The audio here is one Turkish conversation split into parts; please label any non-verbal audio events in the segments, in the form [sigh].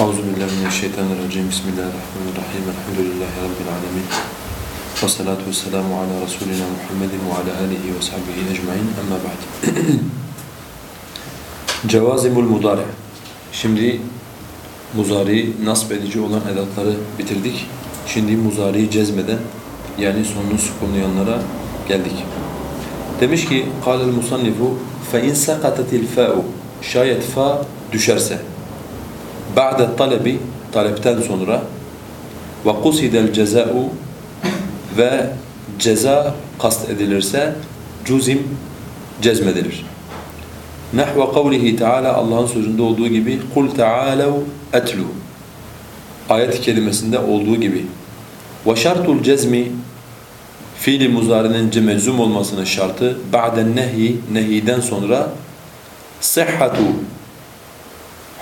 Euzu billahi mineşşeytanirracim. Bismillahirrahmanirrahim. Elhamdülillahi rabbil alamin. Ve salatu vesselamu ala rasulina Muhammedin ve ala alihi ve sahbihi ecmaîn. Amma ba'd. [clears throat] Cevazimul mudari. Şimdi muzari nasb edici olan edatları bitirdik. Şimdi muzariyi cezmeden yani sonunu sükunlayanlara geldik. Demiş ki قال المصنف فإن سقطت الفاء şayet fa düşerse ba'de talebi talepten sonra ve kusidel ceza'u ve ceza kast edilirse cuzim cezmedilir. Nahve kavlihi Teala Allah'ın sözünde olduğu gibi kul ta'alu etlu ayet kelimesinde olduğu gibi ve şartul cezmi fiili muzarinin meczum olmasının şartı ba'den nehi nehiden sonra sıhhatu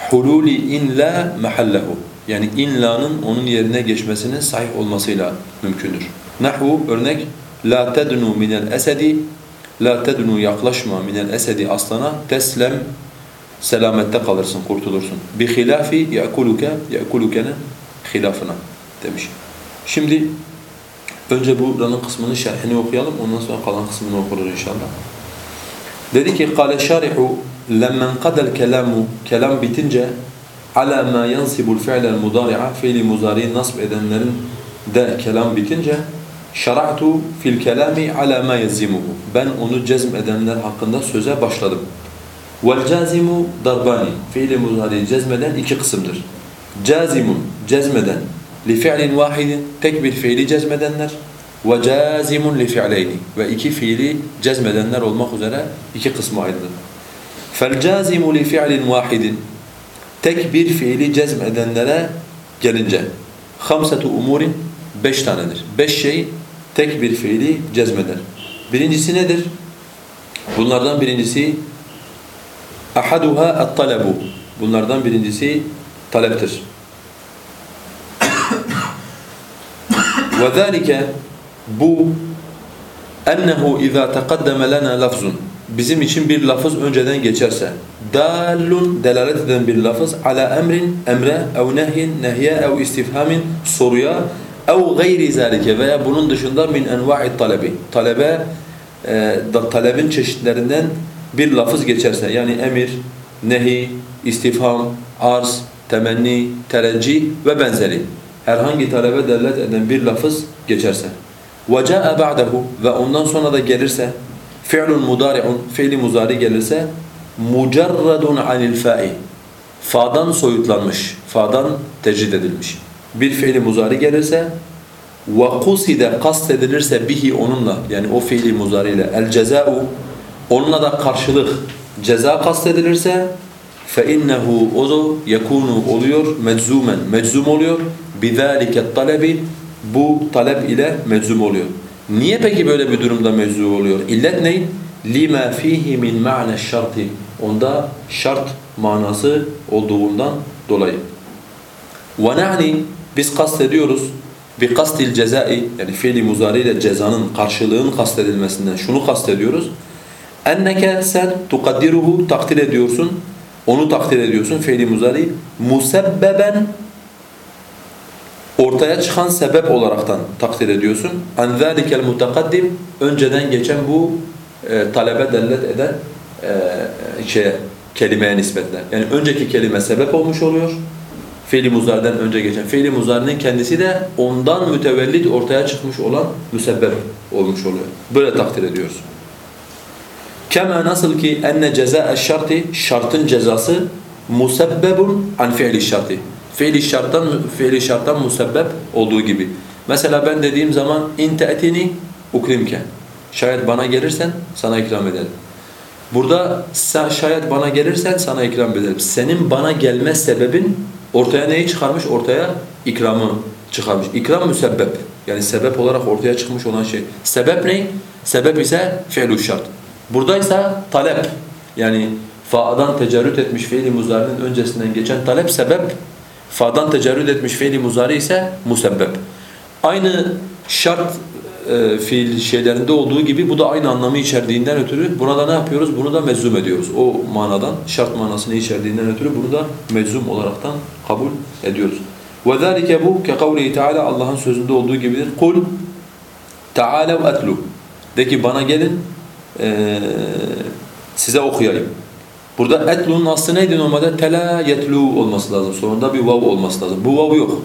hululi inla mahallehu yani inlanın onun yerine geçmesinin sahih olmasıyla mümkündür. Nahvu örnek la tednu minel esedi la tednu yaklaşma minel esedi aslana teslem selamette kalırsın, kurtulursun. Bi hilafi ya'kuluke ya'kuluke'nin hilafına demiş. Şimdi önce buranın kısmını şerhini okuyalım ondan sonra kalan kısmını okuruz inşallah. Dedi ki kâle şarihu lemmen kadel kelamu kelam bitince ala ma yansibul fi'lel mudari'a fiili muzari'yi nasb edenlerin de kelam bitince şara'tu fil kelami ala ma yazimuhu ben onu cezm edenler hakkında söze başladım. Vel cazimu darbani fiili muzari'yi cezmeden iki kısımdır. Cazimun cezmeden li fi'lin vahidin tek bir fiili cezmedenler ve cazimun li fi'leyni ve iki fiili cezmedenler olmak üzere iki kısma ayrılır. فَالْجَازِمُ لِفِعْلٍ وَاحِدٍ Tek bir fiili cezm edenlere gelince خَمْسَةُ umurin Beş tanedir. Beş şey tek bir fiili cezmeder. Birincisi nedir? Bunlardan birincisi اَحَدُهَا الطَّلَبُ Bunlardan birincisi taleptir. وَذَٰلِكَ Bu ennehu اِذَا تَقَدَّمَ لَنَا لَفْزٌ bizim için bir lafız önceden geçerse dalun delalet eden bir lafız ala emrin emre ev nehyin nehye ev istifhamin soruya ev gayri zalike veya bunun dışında min enva'i talebi talebe e, da, talebin çeşitlerinden bir lafız geçerse yani emir, nehi, istifham, arz, temenni, tereccih ve benzeri herhangi talebe delalet eden bir lafız geçerse وَجَاءَ بَعْدَهُ ve ondan sonra da gelirse fi'lun mudari'un fiili muzari gelirse mucarradun anil fa'i fa'dan soyutlanmış, fa'dan tecrid edilmiş. Bir fiili muzari gelirse ve kuside kastedilirse bihi onunla yani o fiili muzari ile el ceza'u onunla da karşılık ceza kastedilirse fe innehu o yekunu oluyor meczumen meczum oluyor bizalike talebi bu talep ile meczum oluyor. Niye peki böyle bir durumda mevzu oluyor? İllet ne? لِمَا ف۪يهِ مِنْ مَعْنَ الشَّرْطِ Onda şart manası olduğundan dolayı. وَنَعْنِ Biz kastediyoruz. بِقَسْتِ الْجَزَاءِ Yani fiili muzari ile cezanın, karşılığın kastedilmesinden şunu kastediyoruz. اَنَّكَ sen tukaddiruhu takdir ediyorsun. Onu takdir ediyorsun fiili muzari. Musebbeben ortaya çıkan sebep olaraktan takdir ediyorsun. An zalikel mutakaddim önceden geçen bu e, talebe dellet eden e, şeye kelimeye nispetle. Yani önceki kelime sebep olmuş oluyor. Fiili muzariden önce geçen fiili muzarinin kendisi de ondan mütevellit ortaya çıkmış olan müsebbep olmuş oluyor. Böyle takdir ediyoruz. Kema nasıl ki enne ceza'eş şartı şartın cezası musebbebun an fi'li şartı fiili şarttan fiili şarttan musebbep olduğu gibi. Mesela ben dediğim zaman in te'tini ukrimke. Şayet bana gelirsen sana ikram ederim. Burada şayet bana gelirsen sana ikram ederim. Senin bana gelme sebebin ortaya neyi çıkarmış? Ortaya ikramı çıkarmış. İkram müsebbep. Yani sebep olarak ortaya çıkmış olan şey. Sebep ne? Sebep ise fi'lu şart. Buradaysa talep. Yani fa'dan tecerrüt etmiş fiili muzarinin öncesinden geçen talep sebep Fa'dan tecerrüd etmiş fiili muzari ise musebbep. Aynı şart e, fiil şeylerinde olduğu gibi bu da aynı anlamı içerdiğinden ötürü buna da ne yapıyoruz? Bunu da meczum ediyoruz. O manadan, şart manasını içerdiğinden ötürü bunu da meczum olaraktan kabul ediyoruz. وَذَٰلِكَ bu كَقَوْلِهِ Teala Allah'ın sözünde olduğu gibidir. قُلْ تَعَالَوْ أَتْلُوا De ki bana gelin e, size okuyayım. Burada etlu'nun aslı neydi normalde? Tela yetlu olması lazım. Sonunda bir vav olması lazım. Bu vav yok.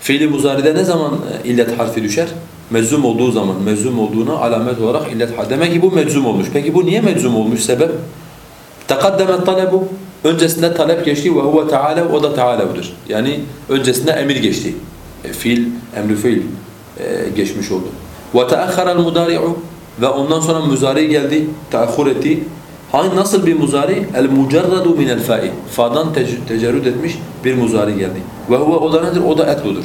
Fiili muzaride ne zaman e, illet harfi düşer? Meczum olduğu zaman, meczum olduğuna alamet olarak illet harfi. Demek ki bu meczum olmuş. Peki bu niye meczum olmuş? Sebep? Tekaddemet talebu. Öncesinde talep geçti ve huve teala o da teala'dır. Yani öncesinde emir geçti. E, fiil, emri fiil e, geçmiş oldu. Ve teakhara mudari'u ve ondan sonra muzari geldi, teahhur etti. Hangi nasıl bir muzari? El mucarradu min el fa'i. Fa'dan tecerrüd etmiş bir muzari geldi. Ve huve o da nedir? O da etludur.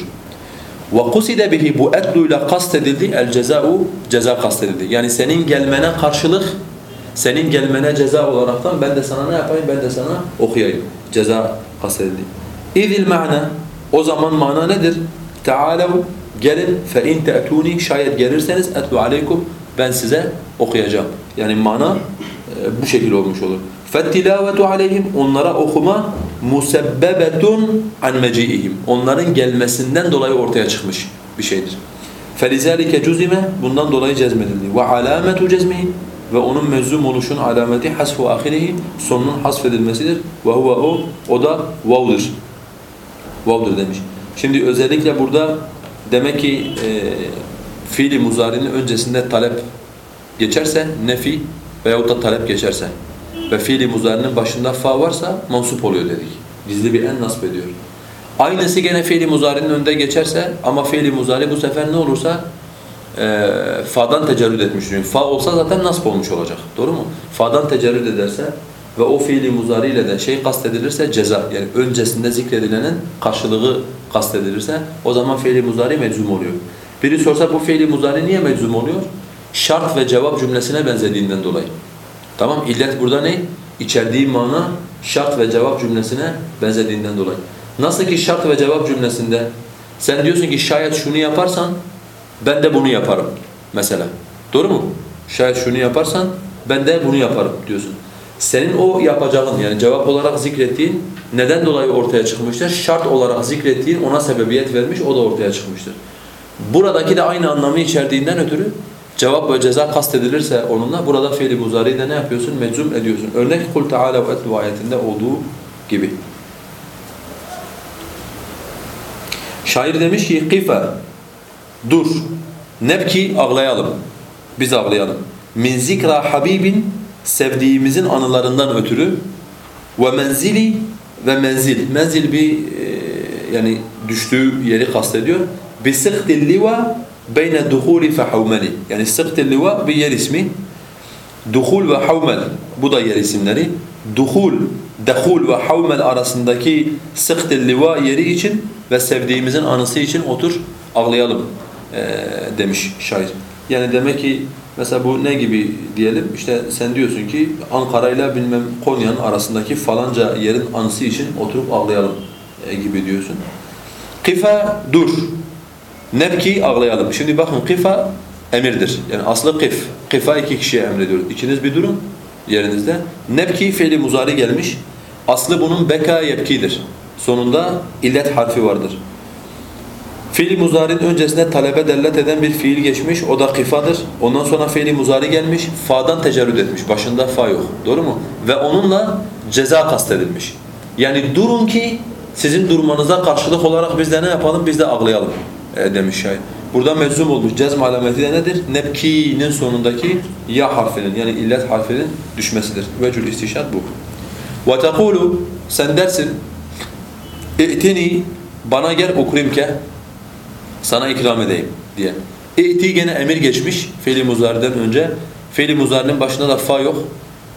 Ve kuside bihi bu etluyla kastedildi. El ceza'u ceza kastedildi. Yani senin gelmene karşılık senin gelmene ceza olaraktan ben de sana ne yapayım? Ben de sana okuyayım. Ceza kastedildi. İzil ma'na o zaman mana nedir? Tealev gelin fe in te'tuni şayet gelirseniz etlu aleykum ben size okuyacağım. Yani mana bu şekil olmuş olur. فَالتِّلَاوَةُ عَلَيْهِمْ Onlara okuma musebbebetun an meciihim. Onların gelmesinden dolayı ortaya çıkmış bir şeydir. فَلِذَٰلِكَ cuzime Bundan dolayı cezmedildi. وَعَلَامَةُ cezmihi Ve onun meczum oluşun alameti hasfu ahirihi sonunun hasfedilmesidir. Ve huve o, o da vav'dır. Vav'dır demiş. Şimdi özellikle burada demek ki e, fiili muzarinin öncesinde talep geçerse nefi veyahut da talep geçerse ve fiili muzarinin başında fa varsa mansup oluyor dedik. Gizli bir en nasp ediyor. Aynısı gene fiili muzarinin önünde geçerse ama fiili muzari bu sefer ne olursa e, fa'dan tecerrüd etmiş. Çünkü fa olsa zaten nasp olmuş olacak. Doğru mu? Fa'dan tecerrüd ederse ve o fiili muzari ile de şey kastedilirse ceza yani öncesinde zikredilenin karşılığı kastedilirse o zaman fiili muzari meczum oluyor. Biri sorsa bu fiili muzari niye meczum oluyor? Şart ve cevap cümlesine benzediğinden dolayı. Tamam illet burada ne? İçerdiği mana şart ve cevap cümlesine benzediğinden dolayı. Nasıl ki şart ve cevap cümlesinde sen diyorsun ki şayet şunu yaparsan ben de bunu yaparım mesela. Doğru mu? Şayet şunu yaparsan ben de bunu yaparım diyorsun. Senin o yapacağın yani cevap olarak zikrettiğin neden dolayı ortaya çıkmıştır? Şart olarak zikrettiğin ona sebebiyet vermiş o da ortaya çıkmıştır. Buradaki de aynı anlamı içerdiğinden ötürü cevap ve ceza kastedilirse onunla burada fiili muzari'yi de ne yapıyorsun? Meczum ediyorsun. Örnek kul teala ve etlu ayetinde olduğu gibi. Şair demiş ki kife dur nebki ağlayalım. Biz ağlayalım. Min zikra habibin sevdiğimizin anılarından ötürü ve menzili ve menzil. Menzil bir e, yani düştüğü yeri kastediyor. Bi sıhtil liva duhuli fe havmeli. Yani sıhtil liva bir yer ismi. Duhul ve havmel bu da yer isimleri. Duhul, dehul ve havmel arasındaki sıhtil liva yeri için ve sevdiğimizin anısı için otur ağlayalım e, demiş şair. Yani demek ki mesela bu ne gibi diyelim işte sen diyorsun ki Ankara ile bilmem Konya'nın arasındaki falanca yerin anısı için oturup ağlayalım e, gibi diyorsun. Kifa dur. Nebki ağlayalım. Şimdi bakın kifa emirdir. Yani aslı kif. Kifa iki kişiye emrediyor. İkiniz bir durun yerinizde. Nebki fiili muzari gelmiş. Aslı bunun beka yebkidir. Sonunda illet harfi vardır. Fiili muzari'nin öncesinde talebe dellet eden bir fiil geçmiş. O da kifadır. Ondan sonra fiili muzari gelmiş. Fa'dan tecerrüd etmiş. Başında fa yok. Doğru mu? Ve onunla ceza kastedilmiş. Yani durun ki sizin durmanıza karşılık olarak biz de ne yapalım? Biz de ağlayalım e, demiş şair. Burada meczum olmuş. Cezm alameti de nedir? Nebki'nin sonundaki ya harfinin yani illet harfinin düşmesidir. Vecül istişat bu. وَتَقُولُ Sen dersin İ'tini bana gel ukrimke sana ikram edeyim diye. İ'ti gene emir geçmiş fiili muzariden önce. Fiili muzarinin başında da fa yok.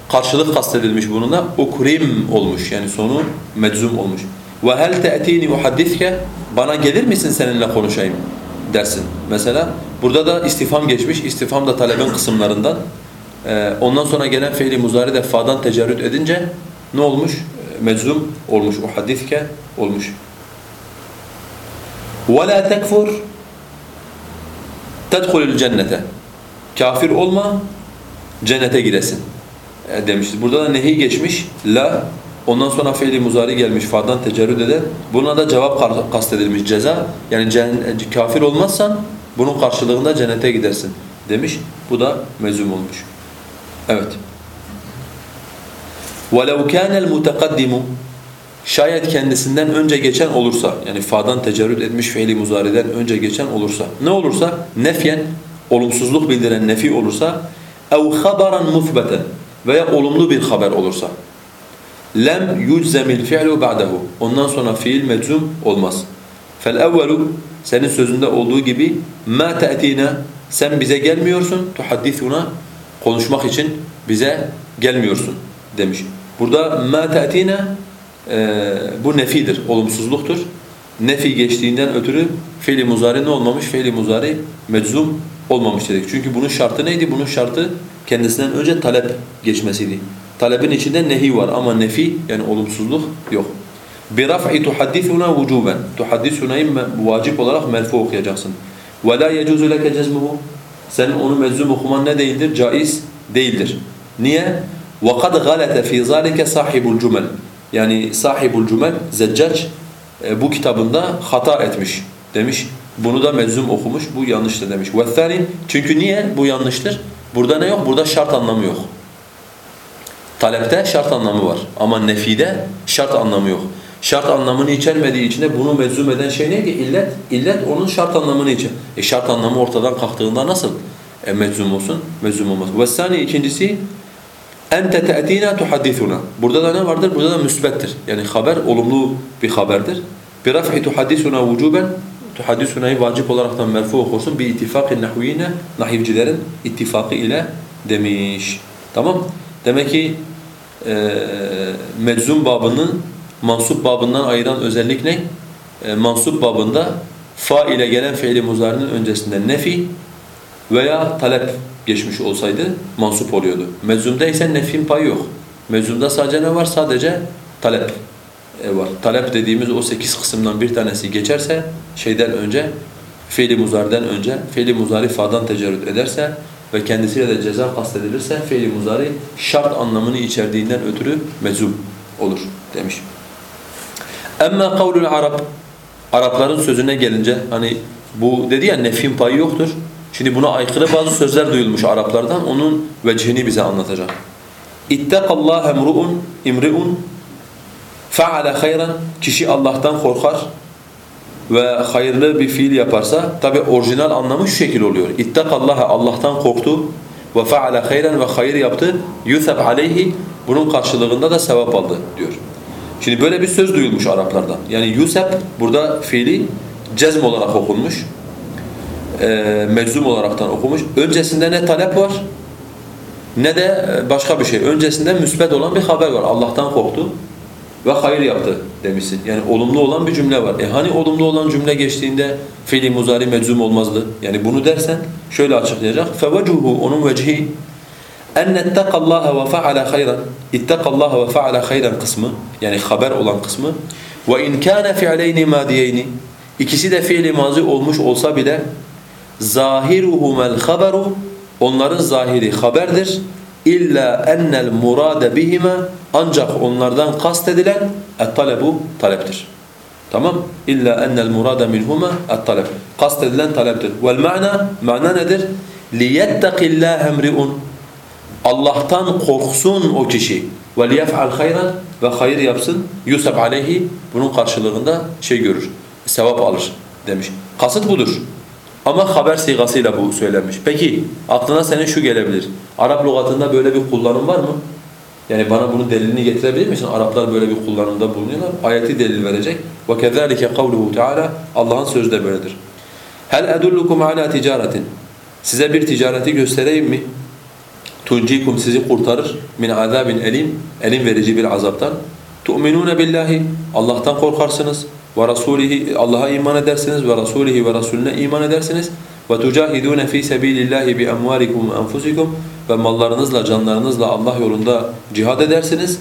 Karşılık kastedilmiş bununla. Ukrim olmuş yani sonu meczum olmuş. Ve hel te'tini uhadditke bana gelir misin seninle konuşayım dersin. Mesela burada da istifam geçmiş. İstifam da talebin kısımlarından. Ee, ondan sonra gelen fiili muzari de fa'dan tecerrüt edince ne olmuş? Meczum olmuş. Uhadditke olmuş. وَلَا تَكْفُرْ tedhulul cennete. Kafir olma, cennete giresin e, demiştir. Burada da nehi geçmiş. La ondan sonra fiili muzari gelmiş fardan tecerrüd eden. Buna da cevap kar- kastedilmiş ceza. Yani cen- kafir olmazsan bunun karşılığında cennete gidersin demiş. Bu da mezum olmuş. Evet. وَلَوْ كَانَ الْمُتَقَدِّمُ Şayet kendisinden önce geçen olursa, yani fa'dan tecerrüt etmiş fiili muzariden önce geçen olursa, ne olursa? Nefyen, olumsuzluk bildiren nefi olursa, اَوْ خَبَرًا مُثْبَتًا veya olumlu bir haber olursa, lem yuczemil fi'lu ba'dahu. Ondan sonra fiil meczum olmaz. Fel evvelu senin sözünde olduğu gibi ma ta'tina sen bize gelmiyorsun tuhaddisuna konuşmak için bize gelmiyorsun demiş. Burada ma ta'tina e, bu nefidir, olumsuzluktur. Nefi geçtiğinden ötürü fiili muzari ne olmamış? Fiili muzari meczum olmamış dedik. Çünkü bunun şartı neydi? Bunun şartı kendisinden önce talep geçmesiydi. Talebin içinde nehi var ama nefi yani olumsuzluk yok. بِرَفْعِ تُحَدِّثُنَا وُجُوبًا Tuhaddithuna'yı vacip olarak merfu okuyacaksın. وَلَا يَجُوزُ لَكَ جَزْمُهُ Senin onu meczum okuman ne değildir? Caiz değildir. Niye? وَقَدْ غَلَتَ فِي ذَٰلِكَ صَاحِبُ الْجُمَلِ Yani sahibul cumel, Zeccac e, bu kitabında hata etmiş demiş. Bunu da meczum okumuş, bu yanlıştır demiş. وَالثَّانِ Çünkü niye bu yanlıştır? Burada ne yok? Burada şart anlamı yok. Talepte şart anlamı var ama nefide şart anlamı yok. Şart anlamını içermediği için de bunu meczum eden şey neydi? İllet. İllet onun şart anlamını içer. E şart anlamı ortadan kalktığında nasıl e, meczum olsun? Meczum olmaz. Ve ikincisi ente te'tina tuhaddithuna. Burada da ne vardır? Burada da müsbettir. Yani haber olumlu bir haberdir. Bir raf'i tuhaddithuna vücuben tuhaddisuna'yı vacip olaraktan merfu okursun. Bir ittifakı nahviyine nahivcilerin ittifakı ile demiş. Tamam? Demek ki e, meczum babının mansup babından ayıran özellik ne? E, mansup babında fa ile gelen fiili muzarinin öncesinde nefi veya talep geçmiş olsaydı mansup oluyordu. Meczumda ise nefin payı yok. Meczumda sadece ne var? Sadece talep e, var. Talep dediğimiz o sekiz kısımdan bir tanesi geçerse şeyden önce fiili muzariden önce fiili muzari fa'dan tecerrüt ederse ve kendisiyle de ceza kastedilirse fiili muzari şart anlamını içerdiğinden ötürü meczum olur demiş. Emma kavlul Arap Arapların sözüne gelince hani bu dedi ya nefin payı yoktur. Şimdi buna aykırı bazı sözler duyulmuş Araplardan. Onun vecihini bize anlatacak. İttekallaha emru'un imri'un feale hayran kişi Allah'tan korkar ve hayırlı bir fiil yaparsa tabi orijinal anlamı şu şekil oluyor. İttekallaha Allah'tan korktu ve feale hayran ve hayır yaptı. Yusab aleyhi bunun karşılığında da sevap aldı diyor. Şimdi böyle bir söz duyulmuş Araplardan. Yani Yusab burada fiili cezm olarak okunmuş. E, meczum olaraktan okumuş. Öncesinde ne talep var ne de başka bir şey. Öncesinde müsbet olan bir haber var. Allah'tan korktu ve hayır yaptı demişsin. Yani olumlu olan bir cümle var. E hani olumlu olan cümle geçtiğinde fiili muzari meczum olmazdı. Yani bunu dersen şöyle açıklayacak. فَوَجُهُ onun vecihi اَنَّ اتَّقَ اللّٰهَ وَفَعَلَ خَيْرًا اتَّقَ اللّٰهَ وَفَعَلَ خَيْرًا kısmı yani haber olan kısmı وَاِنْ كَانَ فِعْلَيْنِ مَادِيَيْنِ İkisi de fiili mazi olmuş olsa bile zahiruhumel haberu onların zahiri haberdir illa ennel murade bihime ancak onlardan kastedilen et-talebu taleptir. Tamam? İlla ennel murade minhuma et-talep. Kastedilen taleptir. Vel ma'na ma'na nedir? Liyettaqillâhe emri'un Allah'tan korksun o kişi. Ve liyef'al hayran ve hayır yapsın. Yusab aleyhi bunun karşılığında şey görür. Sevap alır demiş. Kasıt budur. Ama haber sigasıyla bu söylenmiş. Peki aklına senin şu gelebilir. Arap lügatında böyle bir kullanım var mı? Yani bana bunun delilini getirebilir misin? Araplar böyle bir kullanımda bulunuyorlar. Ayeti delil verecek. وَكَذَٰلِكَ قَوْلُهُ Teala Allah'ın sözü de böyledir. هَلْ أَدُلُّكُمْ عَلَى تِجَارَةٍ Size bir ticareti göstereyim mi? تُنْجِيكُمْ sizi kurtarır. min azabin elim Elim verici bir azaptan. تُؤْمِنُونَ billahi Allah'tan korkarsınız ve rasulihi Allah'a iman edersiniz ve rasulihi ve rasulüne iman edersiniz ve tucahidun fi sabilillahi bi amwalikum enfusikum ve mallarınızla canlarınızla Allah yolunda cihad edersiniz.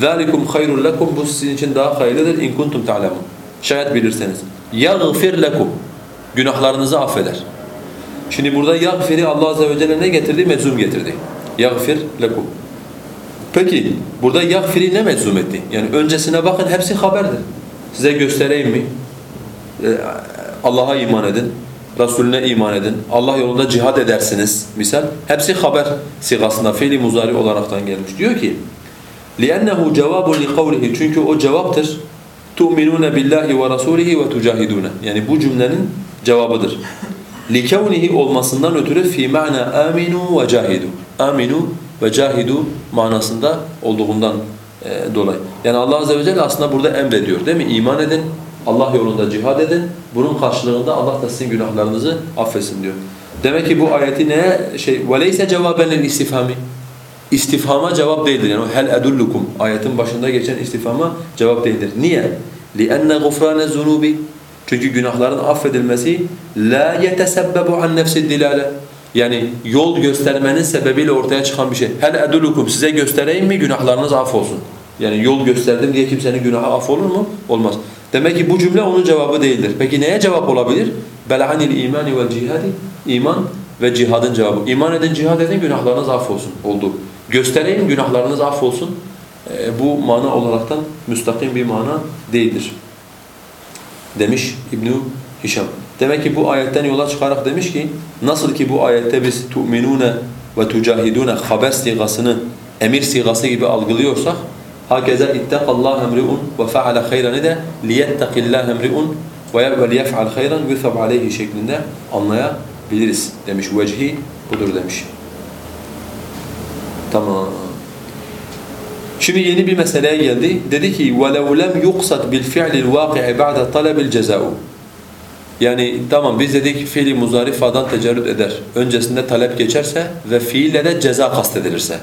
Zalikum hayrun lekum bu sizin için daha hayırlıdır in kuntum ta'lemun. Şayet bilirseniz. Yaghfir lekum günahlarınızı affeder. Şimdi burada yagfiri Allah azze ve celle ne getirdi? Meczum getirdi. Yagfir lekum. Peki burada yagfiri ne meczum etti? Yani öncesine bakın hepsi haberdir. Size göstereyim mi? Ee, Allah'a iman edin, Resulüne iman edin, Allah yolunda cihad edersiniz misal. Hepsi haber sigasında fiili muzari olaraktan gelmiş. Diyor ki لِأَنَّهُ جَوَابٌ لِقَوْلِهِ Çünkü o cevaptır. تُؤْمِنُونَ بِاللّٰهِ وَرَسُولِهِ وَتُجَاهِدُونَ Yani bu cümlenin cevabıdır. لِكَوْنِهِ olmasından ötürü fi ma'na aminu ve cahidu. Aminu ve cahidu manasında olduğundan e, dolayı. Yani Allah azze ve celle aslında burada emrediyor değil mi? İman edin, Allah yolunda cihad edin. Bunun karşılığında Allah da sizin günahlarınızı affetsin diyor. Demek ki bu ayeti neye şey وَلَيْسَ جَوَابًا لِلْاِسْتِفْهَامِ İstifhama cevap değildir. Yani hel edullukum ayetin başında geçen istifhama cevap değildir. Niye? لِأَنَّ غُفْرَانَ الذُّنُوبِ Çünkü günahların affedilmesi la yetesebbebu an nefsi dilale. Yani yol göstermenin sebebiyle ortaya çıkan bir şey. Hel edullukum size göstereyim mi günahlarınız affolsun. Yani yol gösterdim diye kimsenin günahı affolur mu? Olmaz. Demek ki bu cümle onun cevabı değildir. Peki neye cevap olabilir? Belahanil imani vel cihadi. İman ve cihadın cevabı. İman edin, cihad edin, günahlarınız affolsun. Oldu. Göstereyim, günahlarınız affolsun. E, bu mana olaraktan müstakim bir mana değildir. Demiş İbn Hişam. Demek ki bu ayetten yola çıkarak demiş ki nasıl ki bu ayette biz tu'minune ve tucahidune haber sigasını emir sigası gibi algılıyorsak hakeza ittakallah emri'un ve feale hayranı da liyettakillah emri'un ve liyef'al hayran yusab aleyhi şeklinde anlayabiliriz demiş. Vecihi budur demiş. Tamam. Şimdi yeni bir meseleye geldi. Dedi ki وَلَوْ لَمْ يُقْصَدْ بِالْفِعْلِ الْوَاقِعِ بَعْدَ طَلَبِ الْجَزَاءُ Yani tamam biz dedik fiili muzari fadan tecerrüt eder. Öncesinde talep geçerse ve fiille de ceza kastedilirse.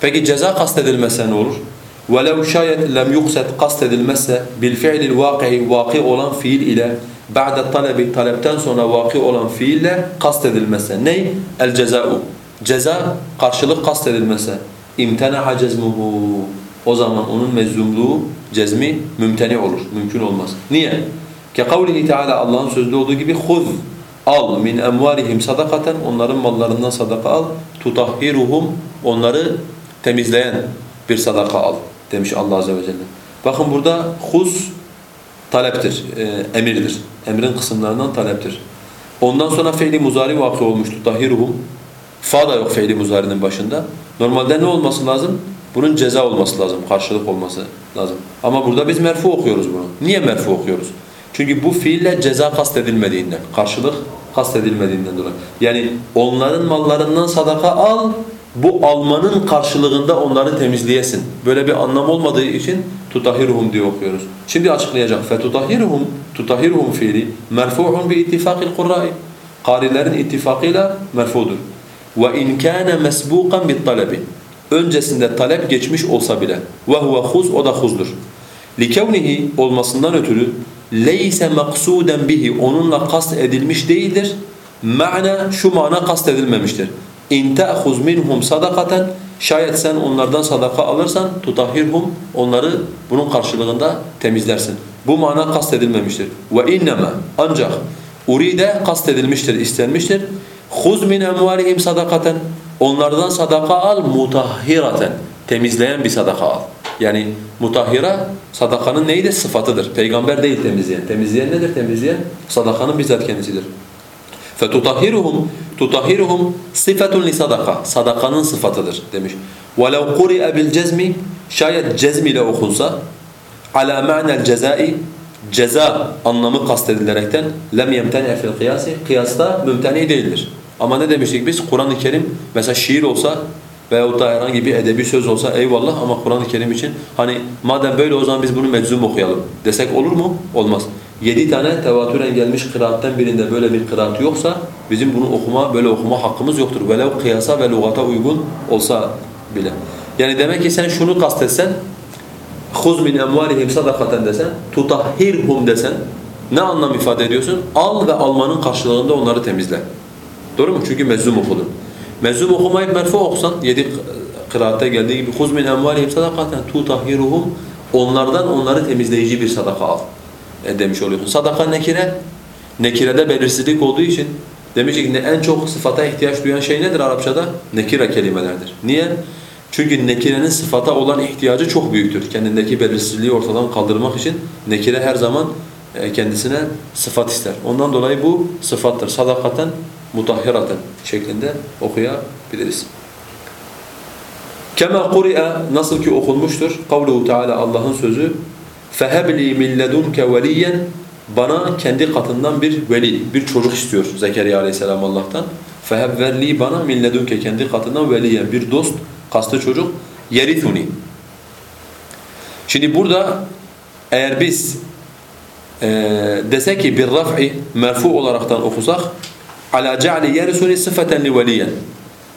Peki ceza kastedilmezse ne olur? وَلَوْ şayet لَمْ يُقْصَدْ kastedilmezse بِالْفِعْلِ الْوَاقِعِ Vaki olan fiil ile ba'de talebi talepten sonra vaki olan fiille kastedilmezse. Ney? El ceza'u. Ceza karşılık kastedilmezse. İmtenaha cezmuhu. O zaman onun mezzumluğu, cezmi mümteni olur, mümkün olmaz. Niye? Ke kavlihi Teala Allah'ın sözlü olduğu gibi huz al min emvarihim sadakaten onların mallarından sadaka al tutahhiruhum onları temizleyen bir sadaka al demiş Allah azze ve celle. Bakın burada huz taleptir, e, emirdir. Emrin kısımlarından taleptir. Ondan sonra fiili muzari vakı olmuş tutahhiruhum. Fa da yok fiili muzarinin başında. Normalde ne olması lazım? Bunun ceza olması lazım, karşılık olması lazım. Ama burada biz merfu okuyoruz bunu. Niye merfu okuyoruz? Çünkü bu fiille ceza kastedilmediğinden, karşılık kastedilmediğinden dolayı. Yani onların mallarından sadaka al, bu almanın karşılığında onları temizleyesin. Böyle bir anlam olmadığı için tutahhiruhum diye okuyoruz. Şimdi açıklayacak. Fetutahhiruhum, tutahhiruhum fiili merfu'un bi ittifakil kurra'i. Karilerin ittifakıyla merfudur. Ve in kana mesbuqan bit talebi. Öncesinde talep geçmiş olsa bile. Ve huve huz o da huzdur. Likevnihi olmasından ötürü leyse maksuden bihi onunla kast edilmiş değildir. Ma'na şu mana kast edilmemiştir. İn ta'khuz minhum sadakaten şayet sen onlardan sadaka alırsan tutahhirhum onları bunun karşılığında temizlersin. Bu mana kast edilmemiştir. Ve innema ancak uride kast edilmiştir, istenmiştir. Huz min emvalihim sadakaten onlardan sadaka al mutahhiraten temizleyen bir sadaka al. Yani mutahhira sadakanın neydi? Sıfatıdır. Peygamber değil temizleyen. Temizleyen nedir? Temizleyen sadakanın bizzat kendisidir. فَتُطَهِّرُهُمْ تُطَهِّرُهُمْ صِفَةٌ لِصَدَقَةٍ Sadakanın sıfatıdır demiş. وَلَوْ قُرِئَ بِالْجَزْمِ Şayet cezm ile okunsa عَلَى مَعْنَ الْجَزَاءِ Ceza anlamı kastedilerekten lem yemteni fil kıyası kıyasta mümteni değildir. Ama ne demiştik biz? Kur'an-ı Kerim mesela şiir olsa veyahut da herhangi bir edebi söz olsa eyvallah ama Kur'an-ı Kerim için hani madem böyle o zaman biz bunu meczum okuyalım desek olur mu? Olmaz. Yedi tane tevatüren gelmiş kıraatten birinde böyle bir kıraat yoksa bizim bunu okuma, böyle okuma hakkımız yoktur. Velev kıyasa ve lugata uygun olsa bile. Yani demek ki sen şunu kastetsen خُذْ مِنْ اَمْوَالِهِمْ صَدَقَةً desen, tutahhirhum desen ne anlam ifade ediyorsun? Al ve almanın karşılığında onları temizle. Doğru mu? Çünkü mezzum okudun. Mezzum okumayıp merfu okusan, yedi kıraatte geldiği gibi خُذْ مِنْ اَمْوَالِهِمْ صَدَقَةً tutahhiruhum Onlardan onları temizleyici bir sadaka al e demiş oluyorsun. Sadaka nekire, nekirede belirsizlik olduğu için Demiş ki en çok sıfata ihtiyaç duyan şey nedir Arapçada? Nekire kelimelerdir. Niye? Çünkü nekirenin sıfata olan ihtiyacı çok büyüktür. Kendindeki belirsizliği ortadan kaldırmak için nekire her zaman e, kendisine sıfat ister. Ondan dolayı bu sıfattır. Sadakaten, mutahhiraten şeklinde okuyabiliriz. Kema kuri'a nasıl ki okunmuştur. Kavluhu Teala Allah'ın sözü فَهَبْلِي مِنْ لَدُنْكَ وَلِيًّا Bana kendi katından bir veli, bir çocuk istiyor Zekeriya Aleyhisselam Allah'tan. فَهَبْ verli bana min ledunke kendi katından veliyen bir dost, kastı çocuk. يَرِثُنِي Şimdi burada eğer biz e, dese ki bir raf'i merfu olaraktan okusak ala ce'li yerisuni sıfaten li veliyen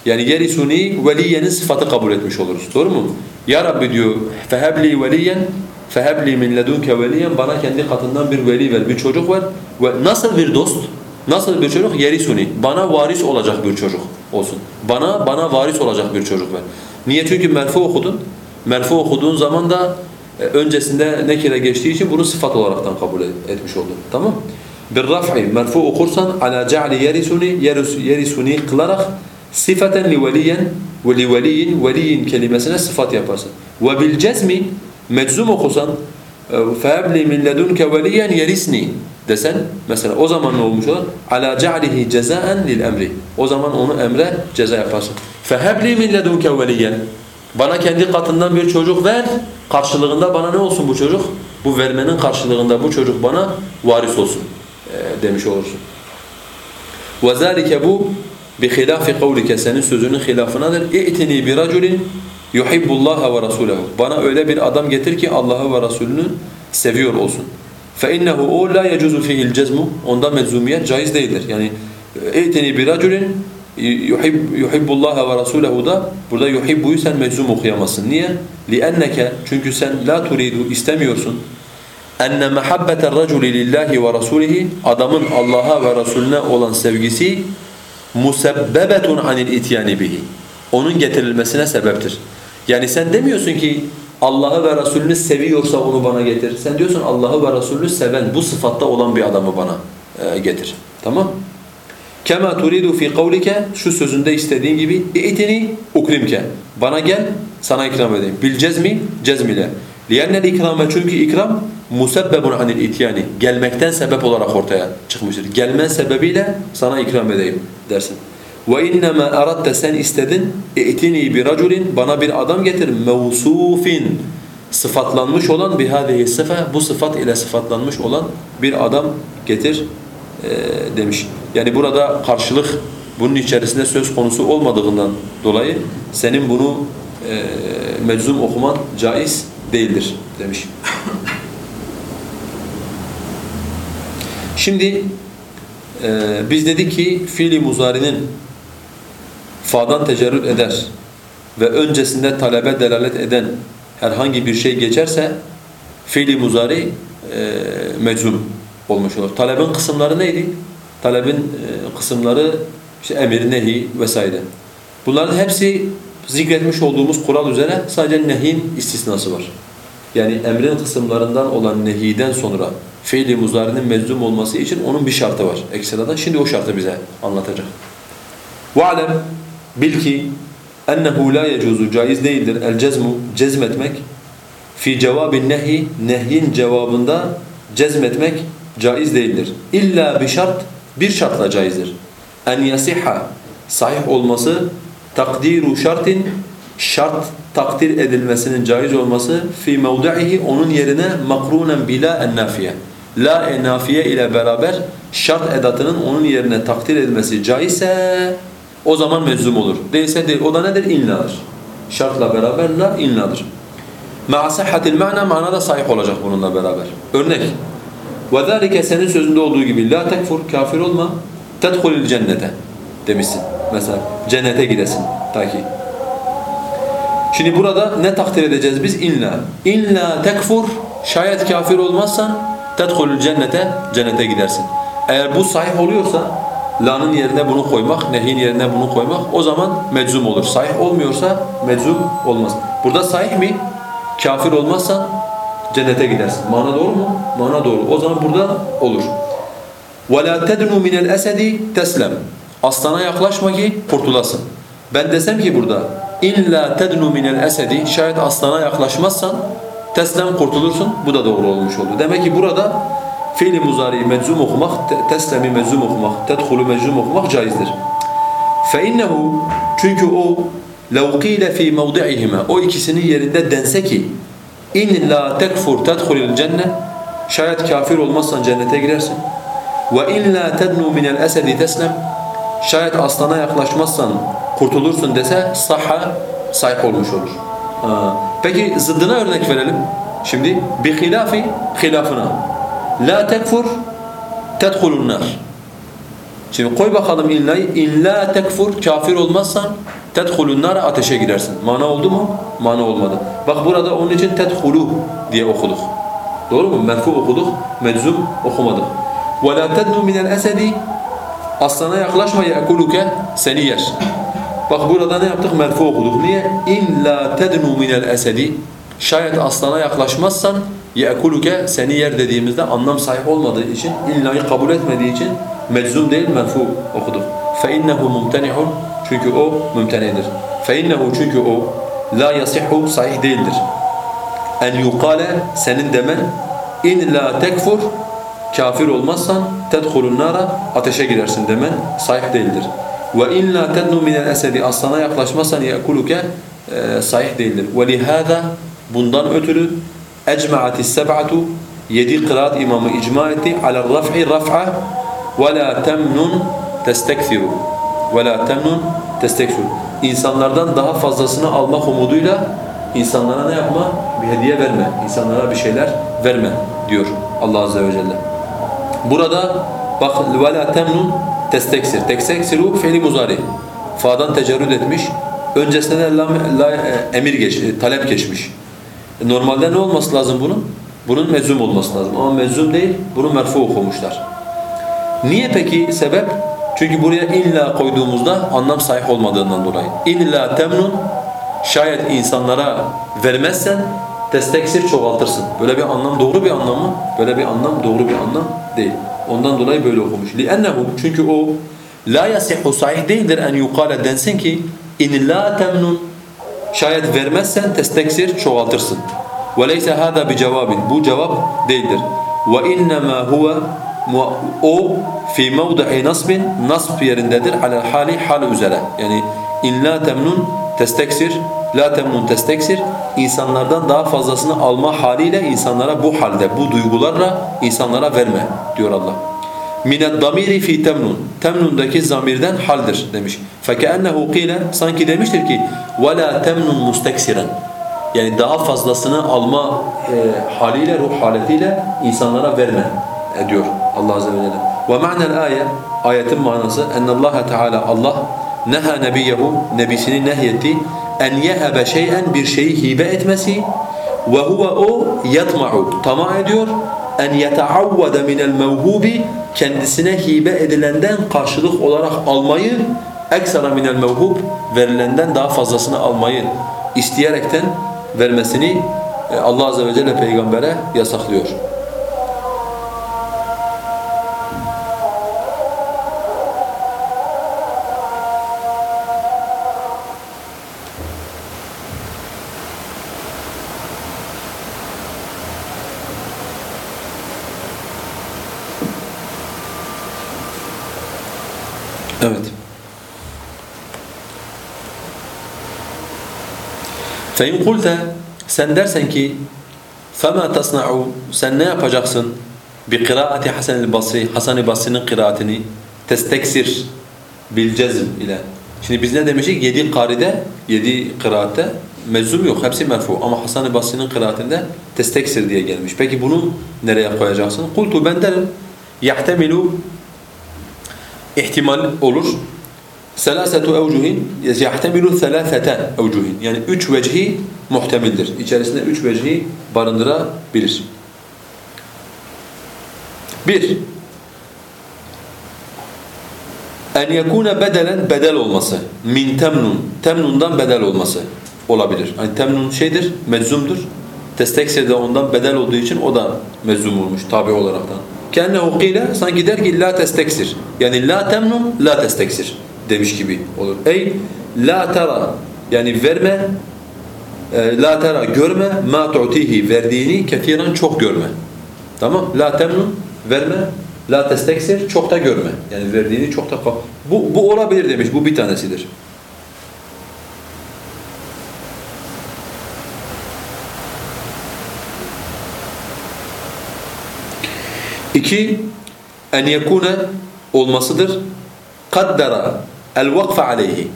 yani yerisuni veliyenin sıfatı kabul etmiş oluruz. Doğru mu? Ya Rabbi diyor fehebli veliyen fehebli min ledunke veliyen bana kendi katından bir veli ver, bir çocuk ver. Ve nasıl bir dost? Nasıl bir çocuk? Yerisuni. Bana varis olacak bir çocuk olsun. Bana bana varis olacak bir çocuk ver. Niye? Çünkü merfu okudun. Merfu okuduğun zaman da e, öncesinde nekire geçtiği için bunu sıfat olaraktan kabul etmiş oldun. Tamam? Bir raf'i merfu okursan ala ce'li yerisuni yerisuni kılarak sıfaten li veliyen ve li veliyin veliyin kelimesine sıfat yaparsın. Ve bil cezmi meczum okursan فَهَبْلِ مِنْ لَدُنْكَ وَلِيًّا يَرِسْنِي desen mesela o zaman ne olmuş olur? عَلَى جَعْلِهِ جَزَاءً لِلْأَمْرِ O zaman onu emre ceza yaparsın. فَهَبْلِ مِنْ لَدُنْكَ وَلِيًّا Bana kendi katından bir çocuk ver, karşılığında bana ne olsun bu çocuk? Bu vermenin karşılığında bu çocuk bana varis olsun e, demiş olursun. وَذَٰلِكَ bu بِخِلَافِ قَوْلِكَ Senin sözünün hilafınadır. اِئْتِنِي بِرَجُلٍ yuhibbullaha ve rasulehu. Bana öyle bir adam getir ki Allah'ı ve Resulünü seviyor olsun. فَاِنَّهُ o la يَجُزُ فِيهِ الْجَزْمُ Onda mezumiyet caiz değildir. Yani اِئْتِنِي بِرَجُلٍ yuhib yuhibbullaha ve rasulehu da burada yuhibbuyu sen meczum okuyamazsın. Niye? لِأَنَّكَ çünkü sen la turidu istemiyorsun. enne mehabbete raculi lillahi ve rasulihi adamın Allah'a ve Resulüne olan sevgisi musebbebetun anil ityani bihi. Onun getirilmesine sebeptir. Yani sen demiyorsun ki Allah'ı ve Resulünü seviyorsa onu bana getir. Sen diyorsun Allah'ı ve Resulünü seven bu sıfatta olan bir adamı bana e, getir. Tamam? Kema turidu fi kavlike şu sözünde istediğin gibi i'tini ukrimke. Bana gel sana ikram edeyim. Bil cezmi cezm ile. Li'ennel çünkü ikram musebbebun anil ityani. Gelmekten sebep olarak ortaya çıkmıştır. Gelmen sebebiyle sana ikram edeyim dersin. Ve innema aratta sen istedin i'tini bi raculin bana bir adam getir mevsufin sıfatlanmış olan bir hadihi sıfa bu sıfat ile sıfatlanmış olan bir adam getir e, demiş. Yani burada karşılık bunun içerisinde söz konusu olmadığından dolayı senin bunu e, meczum okuman caiz değildir demiş. Şimdi e, biz dedik ki fiili muzarinin fa'dan tecerrüt eder ve öncesinde talebe delalet eden herhangi bir şey geçerse fiili muzari e, meczum olmuş olur. Talebin kısımları neydi? Talebin e, kısımları işte emir, nehi vesaire. Bunların hepsi zikretmiş olduğumuz kural üzere sadece nehin istisnası var. Yani emrin kısımlarından olan nehiden sonra fiili muzarinin meczum olması için onun bir şartı var ekstradan. Şimdi o şartı bize anlatacak. وَعْلَمْ Bil ki ennehu la yecuzu caiz değildir el cezmu cezmetmek fi cevabin nehi nehyin cevabında cezmetmek caiz değildir. İlla bir şart bir şartla caizdir. En yasihha sahih olması takdiru şartin şart takdir edilmesinin caiz olması fi mevdi'ihi onun yerine makrunen bila en nafiye. La en nafiye ile beraber şart edatının onun yerine takdir edilmesi caizse o zaman meczum olur. Değilse değil. O da nedir? İlladır. Şartla beraber la illadır. مَعَ صَحَّةِ الْمَعْنَى Mana da sahip olacak bununla beraber. Örnek. وَذَٰلِكَ senin sözünde olduğu gibi la tekfur, kafir olma, تَدْخُلِ cennete demişsin. Mesela cennete gidesin ta ki. Şimdi burada ne takdir edeceğiz biz? İlla. İlla tekfur, şayet kafir olmazsan tedhulul cennete, cennete gidersin. Eğer bu sahih oluyorsa la'nın yerine bunu koymak, nehin yerine bunu koymak o zaman meczum olur. Sahih olmuyorsa meczum olmaz. Burada sahih mi? Kafir olmazsan cennete gidersin. Mana doğru mu? Mana doğru. O zaman burada olur. وَلَا تَدْنُوا مِنَ الْأَسَدِ تَسْلَمْ Aslana yaklaşma ki kurtulasın. Ben desem ki burada illa tednu minel esedi şayet aslana yaklaşmazsan teslem kurtulursun. Bu da doğru olmuş oldu. Demek ki burada fiili muzari meczum okumak, te- teslemi meczum okumak, tedhulu meczum okumak caizdir. فَاِنَّهُ Çünkü o لَوْ قِيلَ ف۪ي مَوْضِعِهِمَا O ikisinin yerinde dense ki اِنْ لَا تَكْفُرْ تَدْخُلِ الْجَنَّةِ Şayet kafir olmazsan cennete girersin. وَاِنْ لَا تَدْنُوا مِنَ الْأَسَدِ تَسْلَمْ Şayet aslana yaklaşmazsan kurtulursun dese sahha sahip olmuş olur. Ha. Peki zıddına örnek verelim. Şimdi bi hilafi hilafına. La tekfur tedhulun nar. Şimdi koy bakalım illa'yı. İlla tekfur kafir olmazsan tedhulun nar ateşe girersin. Mana oldu mu? Mana olmadı. Bak burada onun için tedhulu diye okuduk. Doğru mu? Merfu okuduk, meczum okumadık. وَلَا تَدْنُوا مِنَ الْأَسَدِ Aslana yaklaşma يَأْكُلُكَ seni yer. Bak burada ne yaptık? Merfu okuduk. Niye? İlla tednu minel esedi. Şayet aslana yaklaşmazsan ye'kuluke seni yer dediğimizde anlam sahip olmadığı için, illa'yı kabul etmediği için meczum değil merfu okuduk. İnnehu mumtenihun çünkü o mümtenidir. İnnehu çünkü o la yasihhu sahih değildir. En yukale senin demen in la tekfur kafir olmazsan tedhulun nara ateşe girersin demen sahih değildir. Ve in la tednu minel esedi aslana yaklaşmazsan yekuluke sahih değildir. Ve lihâzâ bundan ötürü ecma'atis seb'atu yedi kıraat imamı icma etti ala raf'i raf'a ve la temnun testekfiru ve la temnun testekfiru İnsanlardan daha fazlasını almak umuduyla insanlara ne yapma? Bir hediye verme. İnsanlara bir şeyler verme diyor Allah Azze ve Celle. Burada bak وَلَا تَمْنُنْ testeksir. Testeksiru fiili muzari. Fa'dan tecerrüd etmiş. Öncesinde de lam, la, e, emir geç, e, talep geçmiş. E, Normalde ne olması lazım bunun? Bunun meczum olması lazım. Ama meczum değil, bunu merfu okumuşlar. Niye peki sebep? Çünkü buraya illa koyduğumuzda anlam sahip olmadığından dolayı. İlla temnun şayet insanlara vermezsen testeksir çoğaltırsın. Böyle bir anlam doğru bir anlam mı? Böyle bir anlam doğru bir anlam değil. Ondan dolayı böyle okumuş. لِأَنَّهُ Çünkü o la yasihhu sahih değildir en yukale densin ki in la temnun şayet vermezsen testeksir çoğaltırsın. وَلَيْسَ هَذَا بِجَوَابٍ Bu cevap değildir. وَاِنَّمَا هُوَ o fi mevdi'i nasbin nasb yerindedir alel hali hal üzere. Yani in la temnun testeksir la temnun testeksir insanlardan daha fazlasını alma haliyle insanlara bu halde bu duygularla insanlara verme diyor Allah. Mined damiri fi temnun. Temnundaki zamirden haldir demiş. Fekeennehu qile sanki demiştir ki ve la temnun musteksiren. Yani daha fazlasını alma e, haliyle ruh haletiyle insanlara verme ediyor Allah azze ve celle. Ve ma'nel ayet ayetin manası Allah Teala Allah neha nebiyehu nebisini nehyetti en yehebe şey'en bir şeyi hibe etmesi ve huve o yatma'u tamah ediyor en yeteavvede minel mevhubi kendisine hibe edilenden karşılık olarak almayı ekstra minel mevhub verilenden daha fazlasını almayı isteyerekten vermesini e, Allah azze ve celle peygambere yasaklıyor. Evet. فَاِنْ قُلْتَ Sen dersen ki فَمَا تَصْنَعُ Sen ne yapacaksın? بِقِرَاءَةِ حَسَنِ الْبَصْرِ Hasan-ı Basri'nin kıraatini testeksir bil cezm ile. Şimdi biz ne demiştik? Yedi karide, yedi kıraatte meczum yok. Hepsi merfu. Ama Hasan-ı Basri'nin kıraatinde testeksir diye gelmiş. Peki bunu nereye koyacaksın? قُلْتُ ben derim يَحْتَمِلُ ihtimal olur. Selasetu evcuhin yahtemilu selasete evcuhin. Yani üç vecihi muhtemildir. İçerisinde üç vecihi barındırabilir. Bir, en yekune bedelen bedel olması. Min temnun. Temnundan bedel olması olabilir. Yani temnun şeydir, meczumdur. Testeksir de ondan bedel olduğu için o da meczum olmuş tabi olaraktan. Kennehu qile sanki der ki la testeksir. Yani la temnun la testeksir demiş gibi olur. Ey la tara yani verme e, la tara görme ma tu'tihi verdiğini ketiren çok görme. Tamam? La temnun verme la testeksir çok da görme. Yani verdiğini çok da bu bu olabilir demiş. Bu bir tanesidir. İki, en yekune olmasıdır. Kaddara el vakfe aleyhi.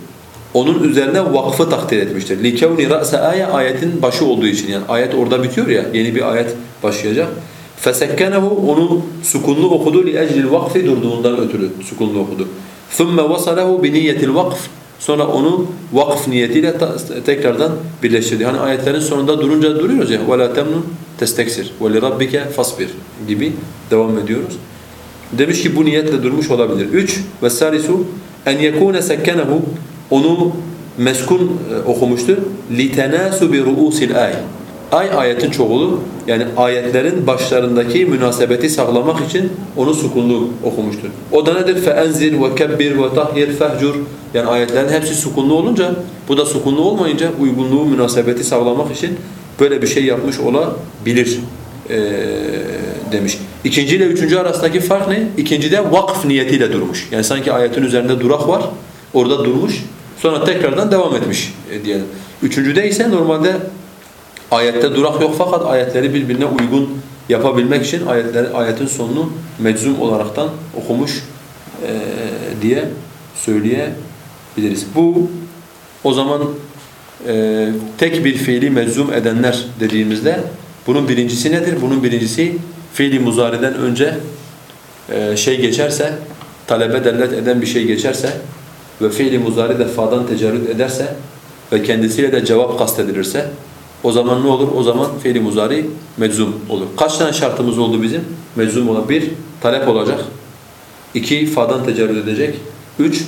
Onun üzerine vakfı takdir etmiştir. Likevni ra'se aya ayetin başı olduğu için yani ayet orada bitiyor ya yeni bir ayet başlayacak. Fesekkenehu onu sukunlu okudu li eclil vakfi durduğundan ötürü sukunlu okudu. Thumme vasalahu bi niyetil vakf Sonra onu vakf niyetiyle tekrardan birleştirdi. Hani ayetlerin sonunda durunca duruyoruz ya وَلَا تَمْنُنْ تَسْتَكْسِرْ وَلِرَبِّكَ فَاصْبِرْ gibi devam ediyoruz. Demiş ki bu niyetle durmuş olabilir. Üç وَالسَّارِسُ اَنْ يَكُونَ سَكَّنَهُ Onu meskun e, okumuştur. لِتَنَاسُ بِرُؤُسِ الْآيِ Ay ayetin çoğulu yani ayetlerin başlarındaki münasebeti sağlamak için onu sukunlu okumuştur. O da nedir? فَاَنْزِرْ وَكَبِّرْ وَتَحْيِرْ فَهْجُرْ Yani ayetlerin hepsi sukunlu olunca, bu da sukunlu olmayınca uygunluğu, münasebeti sağlamak için böyle bir şey yapmış olabilir ee, demiş. İkinci ile üçüncü arasındaki fark ne? İkincide vakf niyetiyle durmuş. Yani sanki ayetin üzerinde durak var, orada durmuş, sonra tekrardan devam etmiş e, diyelim. Üçüncüde ise normalde Ayette durak yok fakat ayetleri birbirine uygun yapabilmek için ayetleri, ayetin sonunu meczum olaraktan okumuş e, diye söyleyebiliriz. Bu o zaman e, tek bir fiili meczum edenler dediğimizde bunun birincisi nedir? Bunun birincisi fiili muzariden önce e, şey geçerse, talebe dellet eden bir şey geçerse ve fiili muzari de fa'dan tecerrüt ederse ve kendisiyle de cevap kastedilirse o zaman ne olur? O zaman fiili muzari meczum olur. Kaç tane şartımız oldu bizim? Meczum olan. Bir, talep olacak. İki, fa'dan tecerrüt edecek. Üç,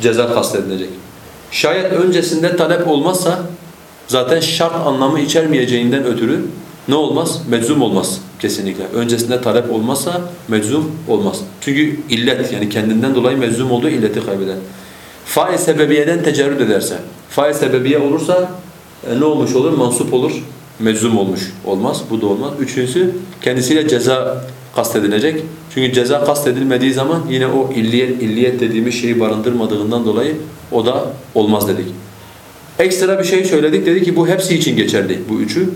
ceza kastedilecek. Şayet öncesinde talep olmazsa zaten şart anlamı içermeyeceğinden ötürü ne olmaz? Meczum olmaz kesinlikle. Öncesinde talep olmazsa meczum olmaz. Çünkü illet yani kendinden dolayı meczum olduğu illeti kaybeder. Fail sebebiyeden tecerrüt ederse, fail sebebiye olursa e, ne olmuş olur? Mansup olur, meczum olmuş olmaz. Bu da olmaz. Üçüncüsü kendisiyle ceza kastedilecek. Çünkü ceza kastedilmediği zaman yine o illiyet, illiyet dediğimiz şeyi barındırmadığından dolayı o da olmaz dedik. Ekstra bir şey söyledik dedi ki bu hepsi için geçerli bu üçü.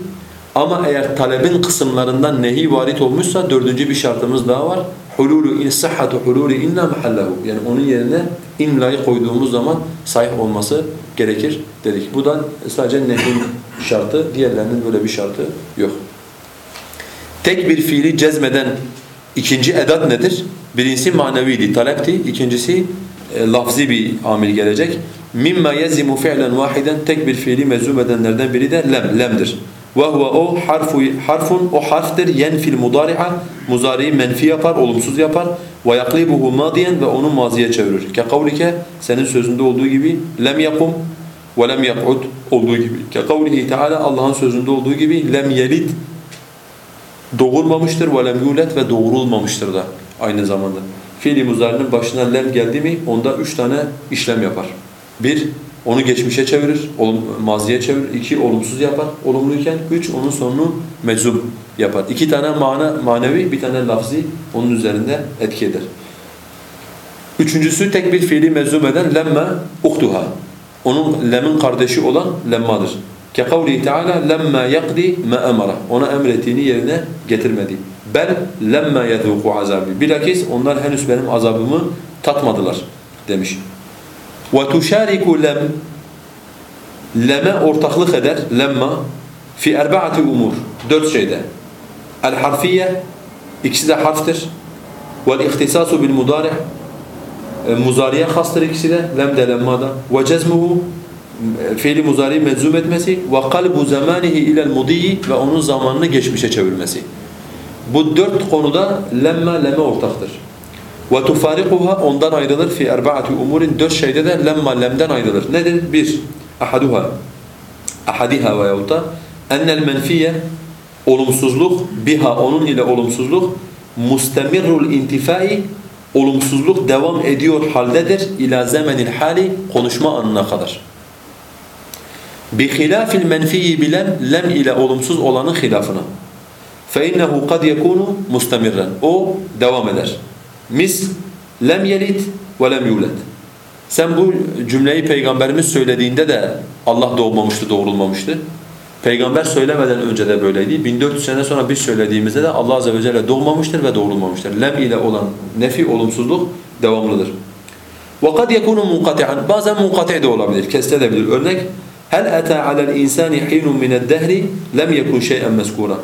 Ama eğer talebin kısımlarından nehi varit olmuşsa dördüncü bir şartımız daha var. Hululu in sahhatu hululu inna mahallahu. Yani onun yerine imlayı koyduğumuz zaman sahih olması gerekir dedik. Bu da sadece nehin şartı, diğerlerinin böyle bir şartı yok. Tek bir fiili cezmeden ikinci edat nedir? Birincisi maneviydi, talepti. İkincisi e, lafzi bir amil gelecek. Mimma yezimu fi'len vahiden tek bir fiili mezum edenlerden biri de lem, lemdir. Ve o harfu, harfun o harftir yenfil mudari'a muzariyi menfi yapar, olumsuz yapar ve yaklibuhu madiyen ve onu maziye çevirir. Ke kavlike senin sözünde olduğu gibi lem yakum ve lem olduğu gibi. Ke kavlihi teala Allah'ın sözünde olduğu gibi lem yelid doğurmamıştır ve lem yulet ve doğurulmamıştır da aynı zamanda. Fiili muzarinin başına lem geldi mi onda üç tane işlem yapar. Bir, onu geçmişe çevirir, maziye çevirir. İki, olumsuz yapar olumluyken. Üç, onun sonunu meczup yapar. İki tane mana, manevi, bir tane lafzi onun üzerinde etki eder. Üçüncüsü tek bir fiili meczup eden lemme uktuha. Onun lemin kardeşi olan lemmadır. Kekavli Teala lemma yakdi ma emara. Ona emrettiğini yerine getirmedi. Bel lemma yadhuku azabi. Bilakis onlar henüz benim azabımı tatmadılar demiş. وَتُشَارِكُ lem Leme ortaklık eder, lemma fi erbaati umur. Dört şeyde. El harfiye, ikisi de harftir. Vel ihtisasu bil mudari' muzariye hastır ikisi de, lem de lemmada. Ve cezmuhu fiili muzari meczum etmesi ve kalbu zamanihi ilel mudiyi ve onun zamanını geçmişe çevirmesi. Bu dört konuda lemme leme ortaktır. Ve tufariquha ondan ayrılır fi erbaati umurin dört şeyde de lemma lemden ayrılır. Nedir? Bir, ahaduha ahadiha veyahut da ennel menfiye olumsuzluk biha onun ile olumsuzluk mustamirrul intifai olumsuzluk devam ediyor haldedir ila zemenil hali konuşma anına kadar. Bi hilafil menfiyi bilem lem ile olumsuz olanın hilafına. فَاِنَّهُ قَدْ يَكُونُ مُسْتَمِرًا O devam eder. Mis lem yelit ve lem yulet. Sen bu cümleyi Peygamberimiz söylediğinde de Allah doğmamıştı, doğrulmamıştı. Peygamber söylemeden önce de böyleydi. 1400 sene sonra biz söylediğimizde de Allah Azze ve Celle doğmamıştır ve doğrulmamıştır. Lem ile olan nefi, olumsuzluk devamlıdır. وَقَدْ يَكُونُ مُنْقَطِعًا Bazen munkati de olabilir, kesilebilir. Örnek, هَلْ أَتَى عَلَى الْاِنْسَانِ حِينٌ مِنَ الدَّهْرِ لَمْ يَكُنْ شَيْئًا مَذْكُورًا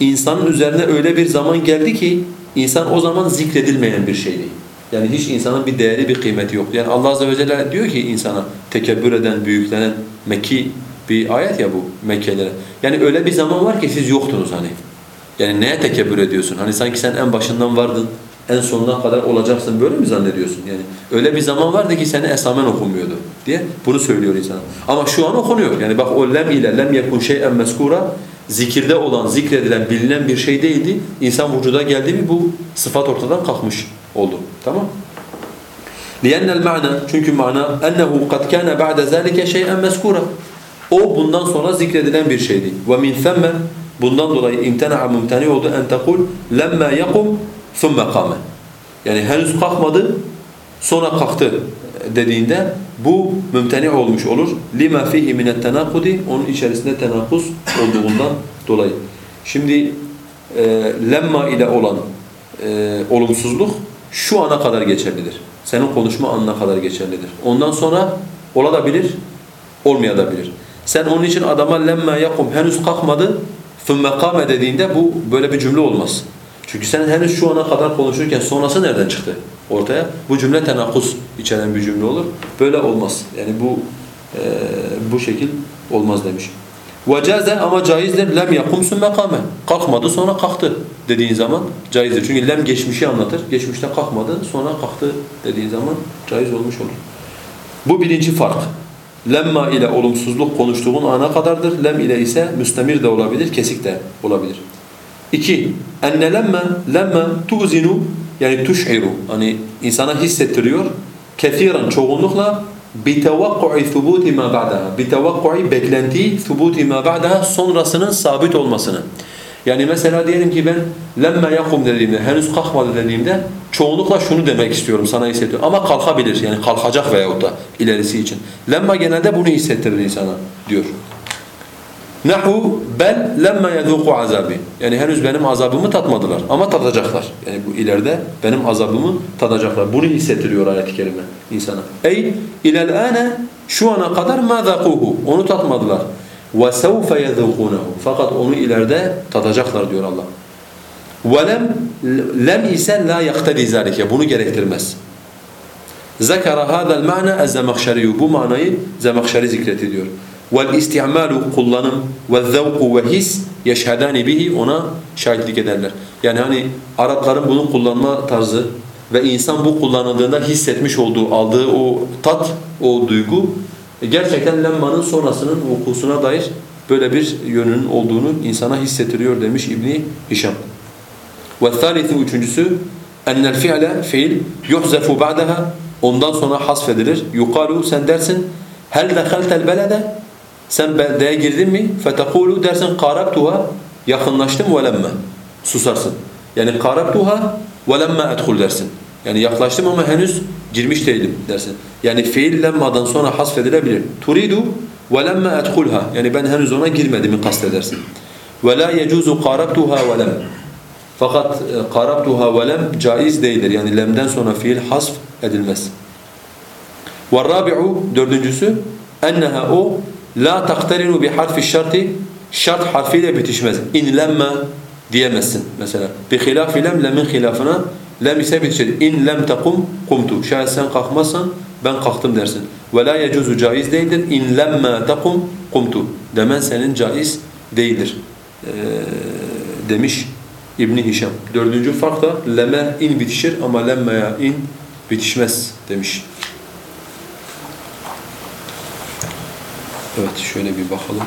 İnsanın üzerine öyle bir zaman geldi ki, insan o zaman zikredilmeyen bir şeydi. Yani hiç insanın bir değeri, bir kıymeti yok. Yani Allah Azze ve Celle diyor ki insana, tekebbür eden, büyüklenen, Mekki bir ayet ya bu Mekkelilere. Yani öyle bir zaman var ki siz yoktunuz hani. Yani neye tekebbür ediyorsun? Hani sanki sen en başından vardın, en sonuna kadar olacaksın böyle mi zannediyorsun? Yani öyle bir zaman vardı ki seni esamen okunmuyordu diye bunu söylüyor insana. Ama şu an okunuyor. Yani bak o lem ile lem yekun şey'en meskura zikirde olan, zikredilen, bilinen bir şey değildi. İnsan vücuda geldi mi bu sıfat ortadan kalkmış oldu. Tamam? لِيَنَّ الْمَعْنَى Çünkü mana اَنَّهُ قَدْ كَانَ بَعْدَ ذَٰلِكَ شَيْئًا مَذْكُورًا O bundan sonra zikredilen bir şeydi. وَمِنْ ثَمَّ Bundan dolayı imtena'a mümteni oldu en tekul lemma yakum thumma qama. Yani henüz kalkmadı sonra kalktı dediğinde bu mümteni olmuş olur. Lima fihi min tenakudi onun içerisinde tenakuz olduğundan dolayı. Şimdi e, lemma ile olan e, olumsuzluk şu ana kadar geçerlidir. Senin konuşma anına kadar geçerlidir. Ondan sonra olabilir, olmayabilir. Sen onun için adama lemma yakum henüz kalkmadı ثُمَّ قَامَ dediğinde bu böyle bir cümle olmaz. Çünkü sen henüz şu ana kadar konuşurken sonrası nereden çıktı ortaya? Bu cümle tenakuz içeren bir cümle olur. Böyle olmaz. Yani bu e, bu şekil olmaz demiş. وَجَازَ ama caizdir. lem yakum ثُمَّ قَامَ Kalkmadı sonra kalktı dediğin zaman caizdir. Çünkü lem geçmişi anlatır. Geçmişte kalkmadı sonra kalktı dediğin zaman caiz olmuş olur. Bu birinci fark. Lemma ile olumsuzluk konuştuğun ana kadardır. Lem ile ise müstemir de olabilir, kesik de olabilir. İki, enne lemme, lemme tuzinu yani tuş'iru hani insana hissettiriyor. Kethiren çoğunlukla bitevakku'i thubuti ma ba'daha. Bitevakku'i beklentiyi thubuti ma ba'daha sonrasının sabit olmasını. Yani mesela diyelim ki ben lemme yakum dediğimde, henüz kalkmadı dediğimde çoğunlukla şunu demek istiyorum sana hissediyorum. Ama kalkabilir yani kalkacak veyahut da ilerisi için. Lemma genelde bunu hissettirir insana diyor. Nahu bel lemma yeduku azabi. Yani henüz benim azabımı tatmadılar ama tadacaklar. Yani bu ileride benim azabımı tadacaklar. Bunu hissettiriyor ayet-i kerime insana. Ey ilel ane şu ana kadar ma zakuhu. Onu tatmadılar. Ve sevfe yedukunehu. Fakat onu ileride tadacaklar diyor Allah. Ve lem lem ise la yaktadi zalike. Bunu gerektirmez. Zekara hada'l ma'na ez-Zemahşeri. Bu manayı Zemahşeri zikrediyor. Vel isti'malu kullanım ve zevku ve his yeşhedani bihi ona şahitlik ederler. Yani hani Arapların bunu kullanma tarzı ve insan bu kullanıldığında hissetmiş olduğu, aldığı o tat, o duygu gerçekten lemmanın sonrasının vukusuna dair böyle bir yönünün olduğunu insana hissettiriyor demiş İbni Hişam. Thalithu üçüncüsü ennel fi'le fiil yuhzefu ba'daha ondan sonra hasfedilir. Yukalu sen dersin hel dehaltel belede sen beldeye girdin mi? Fetekulu dersin qarabtuha yakınlaştım lemme. Susarsın. Yani ve lemme edhul dersin. Yani yaklaştım ama henüz girmiş değilim dersin. Yani fiil lemmadan sonra hasfedilebilir. Turidu lemme edhulha. Yani ben henüz ona girmediğimi kastedersin. Yecuzu qarabtuha ve lem. Fakat qarabtuha ve lem caiz değildir. Yani lemden sonra fiil hasf edilmez. Rabi'u dördüncüsü enneha o La taktarinu bi harfi şartı şart harfiyle bitişmez. İn lemme diyemezsin mesela. Bi hilafi lem lemin hilafına lem ise bitişir. İn lem takum kumtu. Şayet sen kalkmazsan ben kalktım dersin. Ve la yecuzu caiz değildir. İn lemme takum kumtu. Demen senin caiz değildir. Ee, demiş İbni Hişam. Dördüncü fark da leme in bitişir ama lemmeye in bitişmez demiş. Evet şöyle bir bakalım.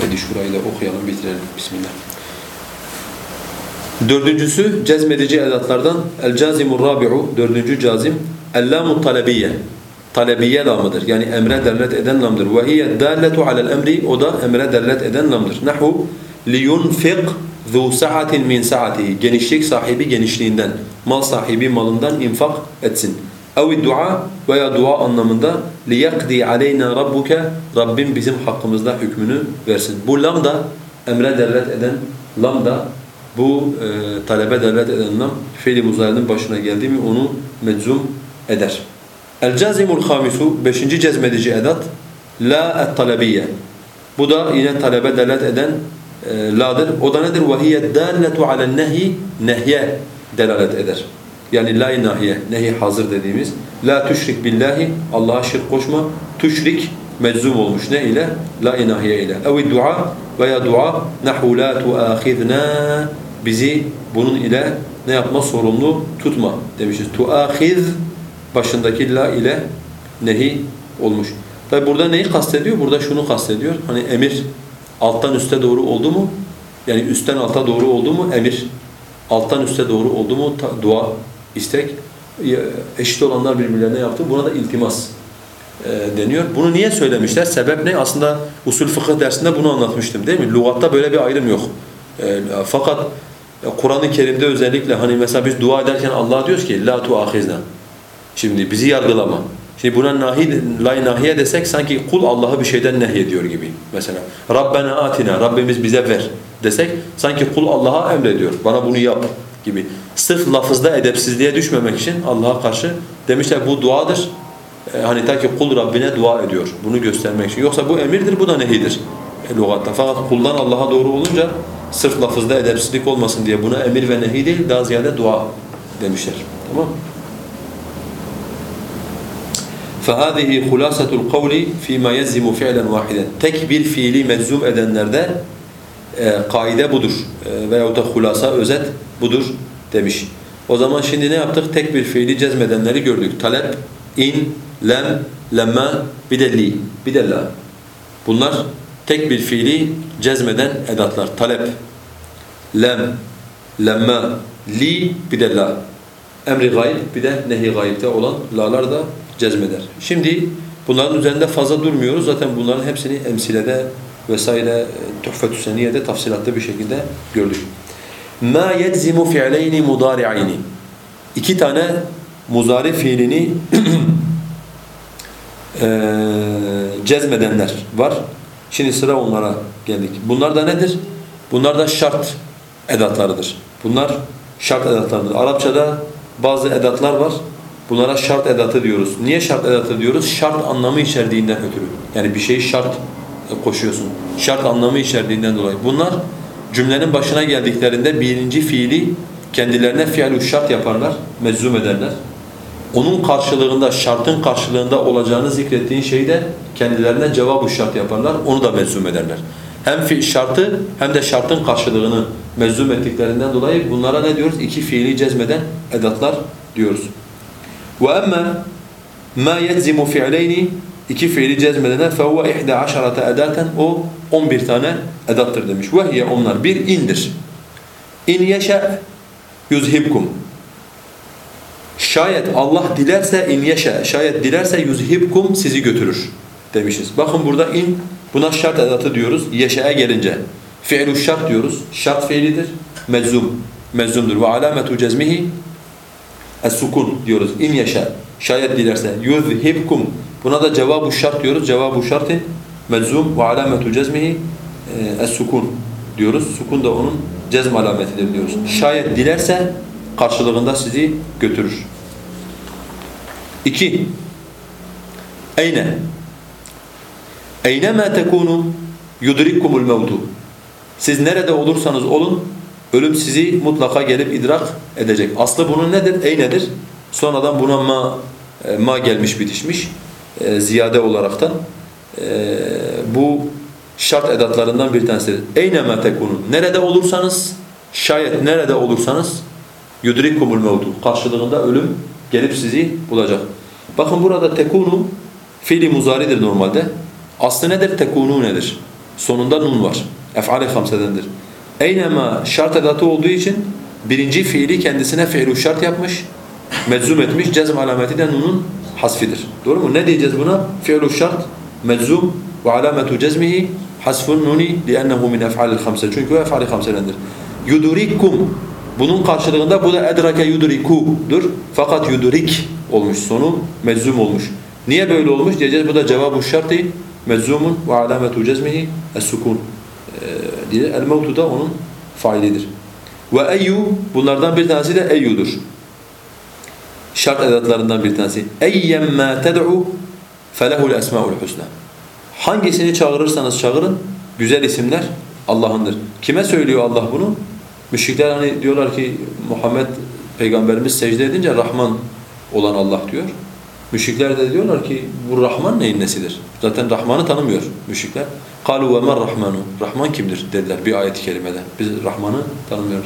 Hadi şurayı da okuyalım bitirelim. Bismillah. Dördüncüsü cezmedici edatlardan el cazimur rabi'u dördüncü cazim el-lamu talebiyye talebiye lamıdır. Yani emre delalet eden lamdır. Ve hiye dâletu alel emri o da emre delalet eden lamdır. Nahu liyunfik zu sa'atin min sa'atihi genişlik sahibi genişliğinden mal sahibi malından infak etsin. Ev dua veya dua anlamında liyakdi aleyna rabbuke Rabbim bizim hakkımızda hükmünü versin. Bu lam da emre delalet eden lam da bu e, talebe delalet eden lam fiili muzayyenin başına geldi mi onu meczum eder. El cazimul hamisu beşinci cezmedici edat la et talebiyye. Bu da yine talebe delalet eden e, la'dır. O da nedir? Hiye dâletu alen nehi nehye delalet eder. Yani la nahiye, nehi hazır dediğimiz. La tüşrik billahi, Allah'a şirk koşma. Tüşrik meczum olmuş ne ile? La nahiye ile. Evi dua veya dua nahu la tuâkhidna bizi bunun ile ne yapma sorumlu tutma demişiz. Tuâkhid başındaki la ile nehi olmuş. Tabi burada neyi kastediyor? Burada şunu kastediyor. Hani emir alttan üste doğru oldu mu? Yani üstten alta doğru oldu mu? Emir. Alttan üste doğru oldu mu? Dua, istek. Eşit olanlar birbirlerine yaptı. Buna da iltimas e, deniyor. Bunu niye söylemişler? Sebep ne? Aslında usul fıkıh dersinde bunu anlatmıştım değil mi? Lugatta böyle bir ayrım yok. E, fakat Kur'an-ı Kerim'de özellikle hani mesela biz dua ederken Allah'a diyoruz ki la tuahizna. Şimdi bizi yargılama. Şimdi buna nahi, lay nahiye desek sanki kul Allah'ı bir şeyden nehyediyor gibi mesela. Rabbena atina, Rabbimiz bize ver desek sanki kul Allah'a emrediyor. Bana bunu yap gibi. Sırf lafızda edepsizliğe düşmemek için Allah'a karşı demişler bu duadır. Ee, hani ta ki kul Rabbine dua ediyor. Bunu göstermek için. Yoksa bu emirdir, bu da nehidir. E, lugatta. Fakat kuldan Allah'a doğru olunca sırf lafızda edepsizlik olmasın diye buna emir ve nehi değil, daha ziyade dua demişler. Tamam فَهَذِهِ خُلَاسَةُ الْقَوْلِ فِي مَا يَزِّمُ فِعْلًا وَاحِدًا Tek bir fiili meczum edenlerde e, kaide budur e, veyahut da hulasa, özet budur demiş. O zaman şimdi ne yaptık? Tek bir fiili cezmedenleri gördük. Talep, in, lem, lemme, bir de li, bir de la. Bunlar tek bir fiili cezmeden edatlar. Talep, lem, lemme, li, bir de la. Emri gayb, bir de nehi gaybte olan la'lar da cezmeder. Şimdi bunların üzerinde fazla durmuyoruz. Zaten bunların hepsini emsilede vesaire Tuhfetü Seniye'de tafsilatlı bir şekilde gördük. Ma yeczimu fi'leyni mudari'ayni. İki tane muzari fiilini [clears throat] e, cezmedenler var. Şimdi sıra onlara geldik. Bunlar da nedir? Bunlar da şart edatlarıdır. Bunlar şart edatlarıdır. Arapçada bazı edatlar var. Bunlara şart edatı diyoruz. Niye şart edatı diyoruz? Şart anlamı içerdiğinden ötürü. Yani bir şeyi şart koşuyorsun. Şart anlamı içerdiğinden dolayı. Bunlar cümlenin başına geldiklerinde birinci fiili kendilerine fiilü şart yaparlar, meczum ederler. Onun karşılığında, şartın karşılığında olacağını zikrettiğin şeyi de kendilerine cevabı şart yaparlar, onu da meczum ederler. Hem fi şartı hem de şartın karşılığını meczum ettiklerinden dolayı bunlara ne diyoruz? İki fiili cezmeden edatlar diyoruz. وَأَمَّا مَا يَلْزِمُ فِعْلَيْنِ iki fiili cezmedene فَهُوَ اِحْدَ عَشَرَةَ edaten O 11 tane edattır demiş. وَهِيَ onlar bir indir. İn yeşe yuzhibkum. Şayet Allah dilerse in yeşe, şayet dilerse yuzhibkum sizi götürür demişiz. Bakın burada in buna şart edatı diyoruz. Yeşe'ye gelince fiilü şart diyoruz. Şart fiilidir. Meczum. Meczumdur. Ve alametu cezmihi es-sukun diyoruz. İn yeşe. Şayet dilerse yuzhibkum. Buna da cevabı şart diyoruz. Cevabı şartın meczum ve alametu cezmihi es-sukun diyoruz. Sukun da onun cezm alametidir diyoruz. Şayet dilerse karşılığında sizi götürür. İki. Eyne. Eynema tekunu yudrikkumul mevtu. Siz nerede olursanız olun ölüm sizi mutlaka gelip idrak edecek. Aslı bunun nedir? Eynedir. Sonradan buna ma e, ma gelmiş bitişmiş e, ziyade olaraktan e, bu şart edatlarından bir tanesidir. Eynema tekunu. Nerede olursanız şayet nerede olursanız yudrikkumul mevtu. Karşılığında ölüm gelip sizi bulacak. Bakın burada tekunu fiili muzaridir normalde. Aslı nedir? Tekunu nedir? Sonunda nun var. Ef'al-i hamsedendir. Eynema şart edatı olduğu için birinci fiili kendisine fiilü şart yapmış, meczum etmiş, cezm alameti de nunun hasfidir. Doğru mu? Ne diyeceğiz buna? Fiilü şart, meczum ve alametu cezmihi hasfun nuni li'ennehu min ef'alil hamse. Çünkü o ef'ali hamselendir. Yudurikum bunun karşılığında bu da edrake yudrikudur. Fakat yudrik olmuş sonu meczum olmuş. Niye böyle olmuş diyeceğiz. Bu da cevabı şartı meczumun ve alametu cezmihi es-sukun ee, diye. El-mevtu da onun failidir. Ve eyyu bunlardan bir tanesi de eyyudur Şart edatlarından bir tanesi. Eyyemmâ ted'u felehul esmâul husna. Hangisini çağırırsanız çağırın, güzel isimler Allah'ındır. Kime söylüyor Allah bunu? Müşrikler hani diyorlar ki Muhammed peygamberimiz secde edince Rahman olan Allah diyor. Müşrikler de diyorlar ki bu Rahman neyin nesidir? Zaten Rahman'ı tanımıyor müşrikler. قَالُوا وَمَا الرَّحْمَنُ Rahman kimdir dediler bir ayet-i kerimede. Biz Rahman'ı tanımıyoruz.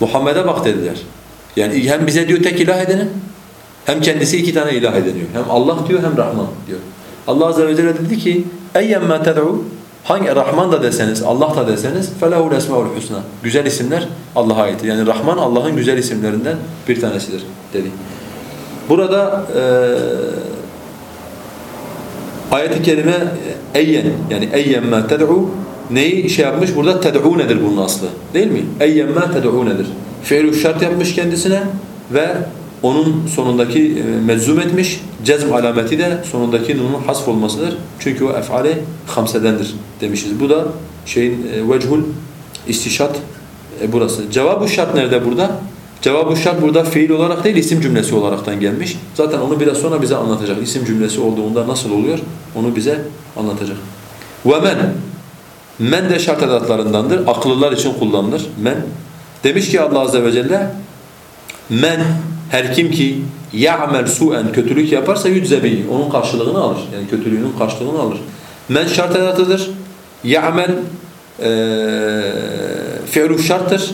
Muhammed'e bak dediler. Yani hem bize diyor tek ilah edeni hem kendisi iki tane ilah edeniyor. Hem Allah diyor hem Rahman diyor. Allah Azze ve Celle dedi ki اَيَّمَّا تَدْعُوا Hangi Rahman da deseniz, Allah da deseniz فَلَهُ الْاَسْمَاءُ الْحُسْنَى Güzel isimler Allah'a ait. Yani Rahman Allah'ın güzel isimlerinden bir tanesidir dedi. Burada e, ayet-i kerime eyyen yani eyyen ma ted'u neyi şey yapmış? Burada ted'u nedir bunun aslı? Değil mi? Eyyen ma ted'u nedir? Fiilü şart yapmış kendisine ve onun sonundaki e, meczum etmiş. Cezm alameti de sonundaki nunun hasf olmasıdır. Çünkü o ef'ali hamsedendir demişiz. Bu da şeyin e, vechul istişat e, burası. Cevabı şart nerede burada? Cevabı şart burada fiil olarak değil isim cümlesi olaraktan gelmiş. Zaten onu biraz sonra bize anlatacak. İsim cümlesi olduğunda nasıl oluyor onu bize anlatacak. Men men de şart edatlarındandır. Akıllılar için kullanılır. Men demiş ki Allah azze ve celle men her kim ki ya'mel su'en kötülük yaparsa yüczebi onun karşılığını alır. Yani kötülüğünün karşılığını alır. Men şart edatıdır. Ya'mel e, fi'lu şarttır.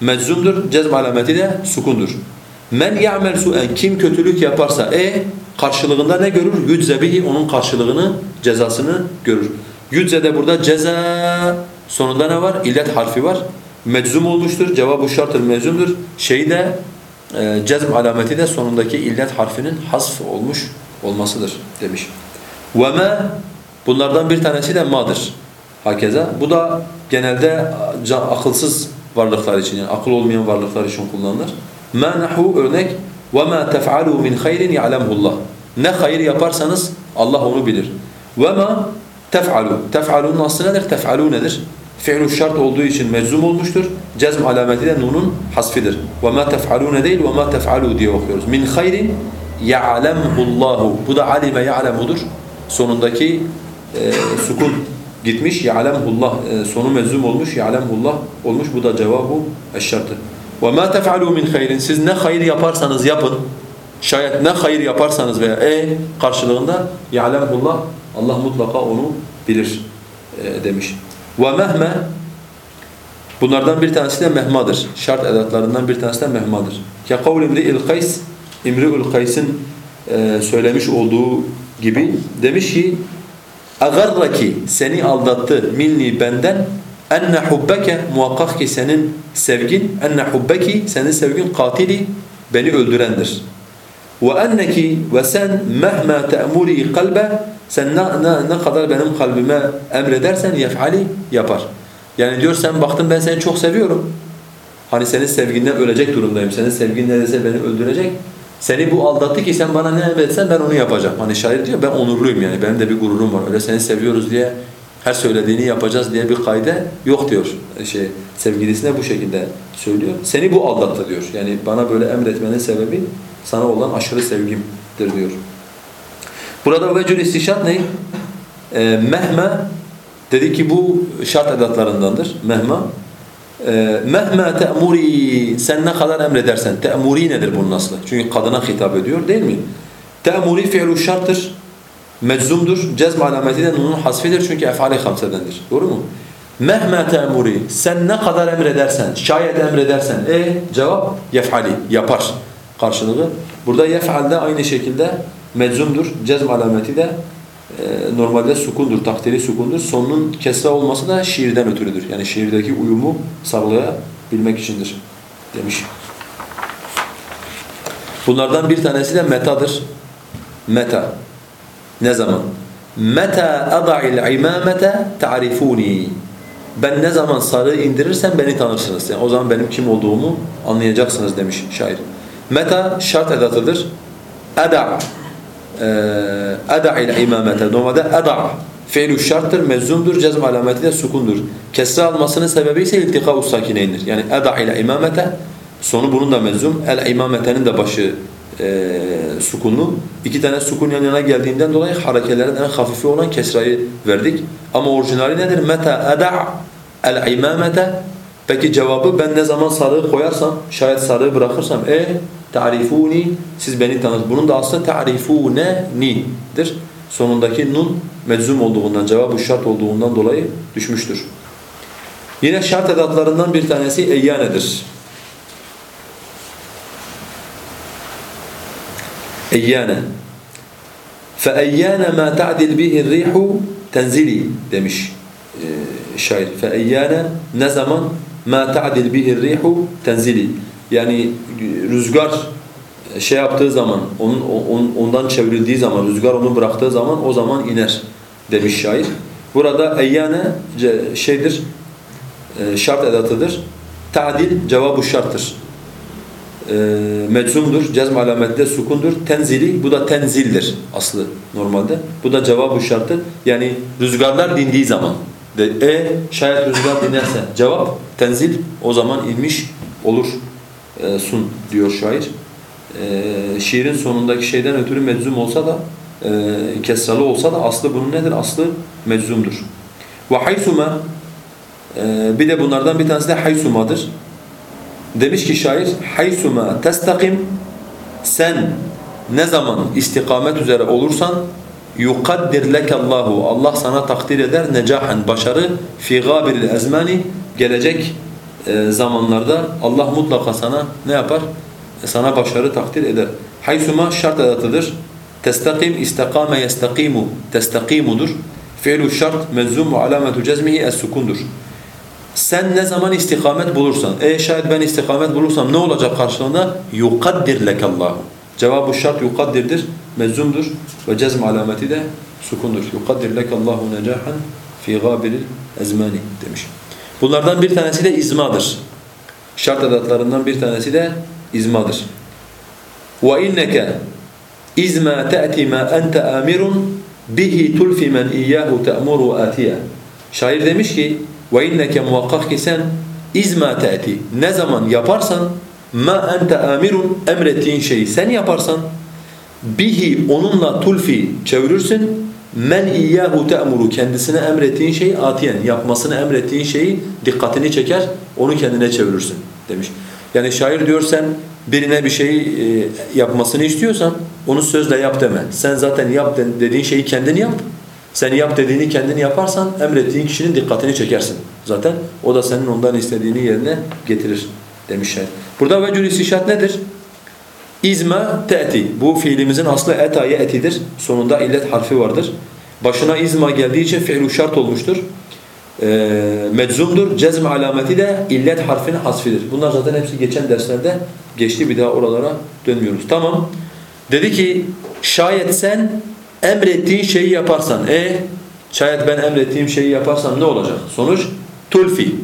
Meczumdur. Cezm alameti de sukundur. Men ya'mel su'en kim kötülük yaparsa e karşılığında ne görür? Yüczebihi onun karşılığını, cezasını görür. Yücze de burada ceza sonunda ne var? İllet harfi var Meczum olmuştur. Cevabı şarttır, meczumdur. Şeyi de e, cezm alameti de sonundaki illet harfinin hasf olmuş olmasıdır demiş. وَمَا Bunlardan bir tanesi de ma'dır. Hakeza. Bu da genelde can, akılsız varlıklar için yani akıl olmayan varlıklar için kullanılır. مَا نَحُ örnek وَمَا تَفْعَلُوا مِنْ خَيْرٍ يَعْلَمْهُ اللّٰهِ Ne hayır yaparsanız Allah onu bilir. وَمَا تَفْعَلُوا Tef'alunun aslı nedir? Tef'alû nedir? Fi'lu şart olduğu için meczum olmuştur. Cezm alameti de nunun hasfidir. وَمَا تَفْعَلُونَ değil وَمَا تَفْعَلُوا diye okuyoruz. مِنْ خَيْرٍ يَعْلَمْهُ اللّٰهُ Bu da alime ya'lemudur. Sonundaki e, sukun gitmiş. يَعْلَمْهُ e, sonu meczum olmuş. يَعْلَمْهُ olmuş. Bu da cevabı eşşartı. وَمَا تَفْعَلُوا مِنْ خَيْرٍ Siz ne hayır yaparsanız yapın. Şayet ne hayır yaparsanız veya e karşılığında يَعْلَمْهُ Allah mutlaka onu bilir e, demiş. Ve mehme bunlardan bir tanesi de mehmadır. Şart edatlarından bir tanesi de mehmadır. Ke kavl imri'il kays İmri'ül Kays'in e, söylemiş olduğu gibi demiş ki agarraki seni aldattı minni benden enne hubbeke muhakkak ki senin sevgin enne hubbeki senin sevgin katili beni öldürendir. Ve enneki ve sen mehme te'muri kalbe sen ne, ne, ne kadar benim kalbime emredersen yef'ali yapar. Yani diyor sen baktın ben seni çok seviyorum. Hani senin sevginden ölecek durumdayım. Senin sevgin neredeyse beni öldürecek. Seni bu aldattı ki sen bana ne emretsen ben onu yapacağım. Hani şair diyor ben onurluyum yani. Benim de bir gururum var. Öyle seni seviyoruz diye her söylediğini yapacağız diye bir kayde yok diyor. Şey sevgilisine bu şekilde söylüyor. Seni bu aldattı diyor. Yani bana böyle emretmenin sebebi sana olan aşırı sevgimdir diyor. Burada vecül istişat ne? E, mehme dedi ki bu şart edatlarındandır. Mehma. E, mehme te'muri sen ne kadar emredersen. Te'muri nedir bunun aslı? Çünkü kadına hitap ediyor değil mi? Te'muri fi'lu şarttır. Meczumdur. Cezm alameti de nunun hasfidir çünkü efali hamsedendir. Doğru mu? Mehme te'muri sen ne kadar emredersen, şayet emredersen. E cevap yef'ali yapar karşılığı. Burada yef'al de aynı şekilde meczumdur. Cezm alameti de e, normalde sukundur, takdiri sukundur. Sonunun kesra olması da şiirden ötürüdür. Yani şiirdeki uyumu sağlayabilmek içindir. demiş. Bunlardan bir tanesi de metadır. Meta. Ne zaman? Meta ada'il imamete ta'rifuni. Ben ne zaman sarığı indirirsem beni tanırsınız. Yani o zaman benim kim olduğumu anlayacaksınız demiş şair. Meta şart edatıdır. Ada ada ile imamete. Normalde ada fiilü şarttır, meczumdur, cezm alameti de sukundur. Kesre almasının sebebi ise iltika sakineyindir. Yani ada ile imamete sonu bunun da meczum. El imametenin de başı e, sukunlu. İki tane sukun yan yana geldiğinden dolayı harekelerin en hafifi olan kesrayı verdik. Ama orijinali nedir? Meta ada el imamete. Peki cevabı ben ne zaman sarığı koyarsam, şayet sarığı bırakırsam e ta'rifuni siz beni tanır. Bunun da aslında ta'rifuneni'dir. Sonundaki nun meczum olduğundan, cevabı şart olduğundan dolayı düşmüştür. Yine şart edatlarından bir tanesi eyyanedir. Eyyane. فَاَيَّانَ مَا تَعْدِلْ بِهِ الرِّيحُ tenzili demiş e, şair. فَاَيَّانَ ne zaman مَا تَعْدِلْ بِهِ الرِّيحُ tenzili. Yani rüzgar şey yaptığı zaman, onun, on, ondan çevrildiği zaman, rüzgar onu bıraktığı zaman o zaman iner demiş şair. Burada eyyane şeydir, e, şart edatıdır. Ta'dil cevabı şarttır. E, meczumdur, cezm alamette sukundur. Tenzili, bu da tenzildir aslı normalde. Bu da cevabı şarttır. Yani rüzgarlar dindiği zaman. de, e şayet rüzgar dinerse cevap tenzil o zaman inmiş olur e, sun diyor şair. E, şiirin sonundaki şeyden ötürü meczum olsa da e, kesralı olsa da aslı bunun nedir? Aslı meczumdur. Ve haysuma e, bir de bunlardan bir tanesi de haysumadır. Demiş ki şair haysuma testakim sen ne zaman istikamet üzere olursan yukaddir lekallahu Allah sana takdir eder necahan başarı fi gabiril ezmani gelecek e, zamanlarda Allah mutlaka sana ne yapar? E, sana başarı takdir eder. Haysuma şart edatıdır. Testakim istakame yestakimu testakimudur. Fi'lu şart meczum alametu cezmihi es-sukundur. Sen ne zaman istikamet bulursan, e şayet ben istikamet bulursam ne olacak karşılığında? Yukaddir lekallahu. Cevabı şart yukaddirdir, meczumdur ve cezm alameti de sukundur. Yukaddir lekallahu necahan fi gabilil ezmani demiş. Bunlardan bir tanesi de izmadır. Şart edatlarından bir tanesi de izmadır. وَاِنَّكَ اِذْمَا تَأْتِ مَا أَنْتَ آمِرٌ bihi tulfi men iyyahu ta'muru atiya. Şair demiş ki ve muhakkak ki sen izma ta'ti ne zaman yaparsan ma ente amirun emrettiğin şeyi sen yaparsan bihi onunla tulfi çevirirsin men iyyahu ta'muru kendisine emrettiğin şeyi atiyen yapmasını emrettiğin şeyi dikkatini çeker onu kendine çevirirsin demiş. Yani şair diyor sen birine bir şey e, yapmasını istiyorsan onu sözle yap deme. Sen zaten yap dediğin şeyi kendin yap. Sen yap dediğini kendin yaparsan emrettiğin kişinin dikkatini çekersin. Zaten o da senin ondan istediğini yerine getirir demiş şair. Burada vecül istişat nedir? İzma te'ti. Bu fiilimizin aslı eta'ye etidir. Sonunda illet harfi vardır. Başına izma geldiği için fiil şart olmuştur. E, meczumdur. Cezm alameti de illet harfinin hasfidir. Bunlar zaten hepsi geçen derslerde geçti. Bir daha oralara dönmüyoruz. Tamam. Dedi ki şayet sen emrettiğin şeyi yaparsan e şayet ben emrettiğim şeyi yaparsam ne olacak? Sonuç tulfi.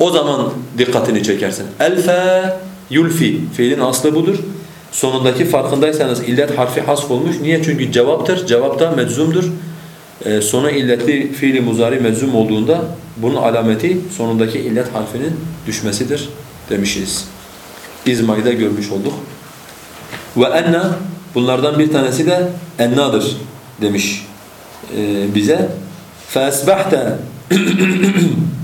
O zaman dikkatini çekersin. Elfe yulfi. Fiilin aslı budur. Sonundaki farkındaysanız illet harfi hasf olmuş. Niye? Çünkü cevaptır. Cevap da meczumdur. Ee, sona illetli fiili muzari meczum olduğunda bunun alameti sonundaki illet harfinin düşmesidir demişiz. İzmayı da görmüş olduk. Ve enna bunlardan bir tanesi de ennadır demiş e, bize. فَأَسْبَحْتَ [clears throat]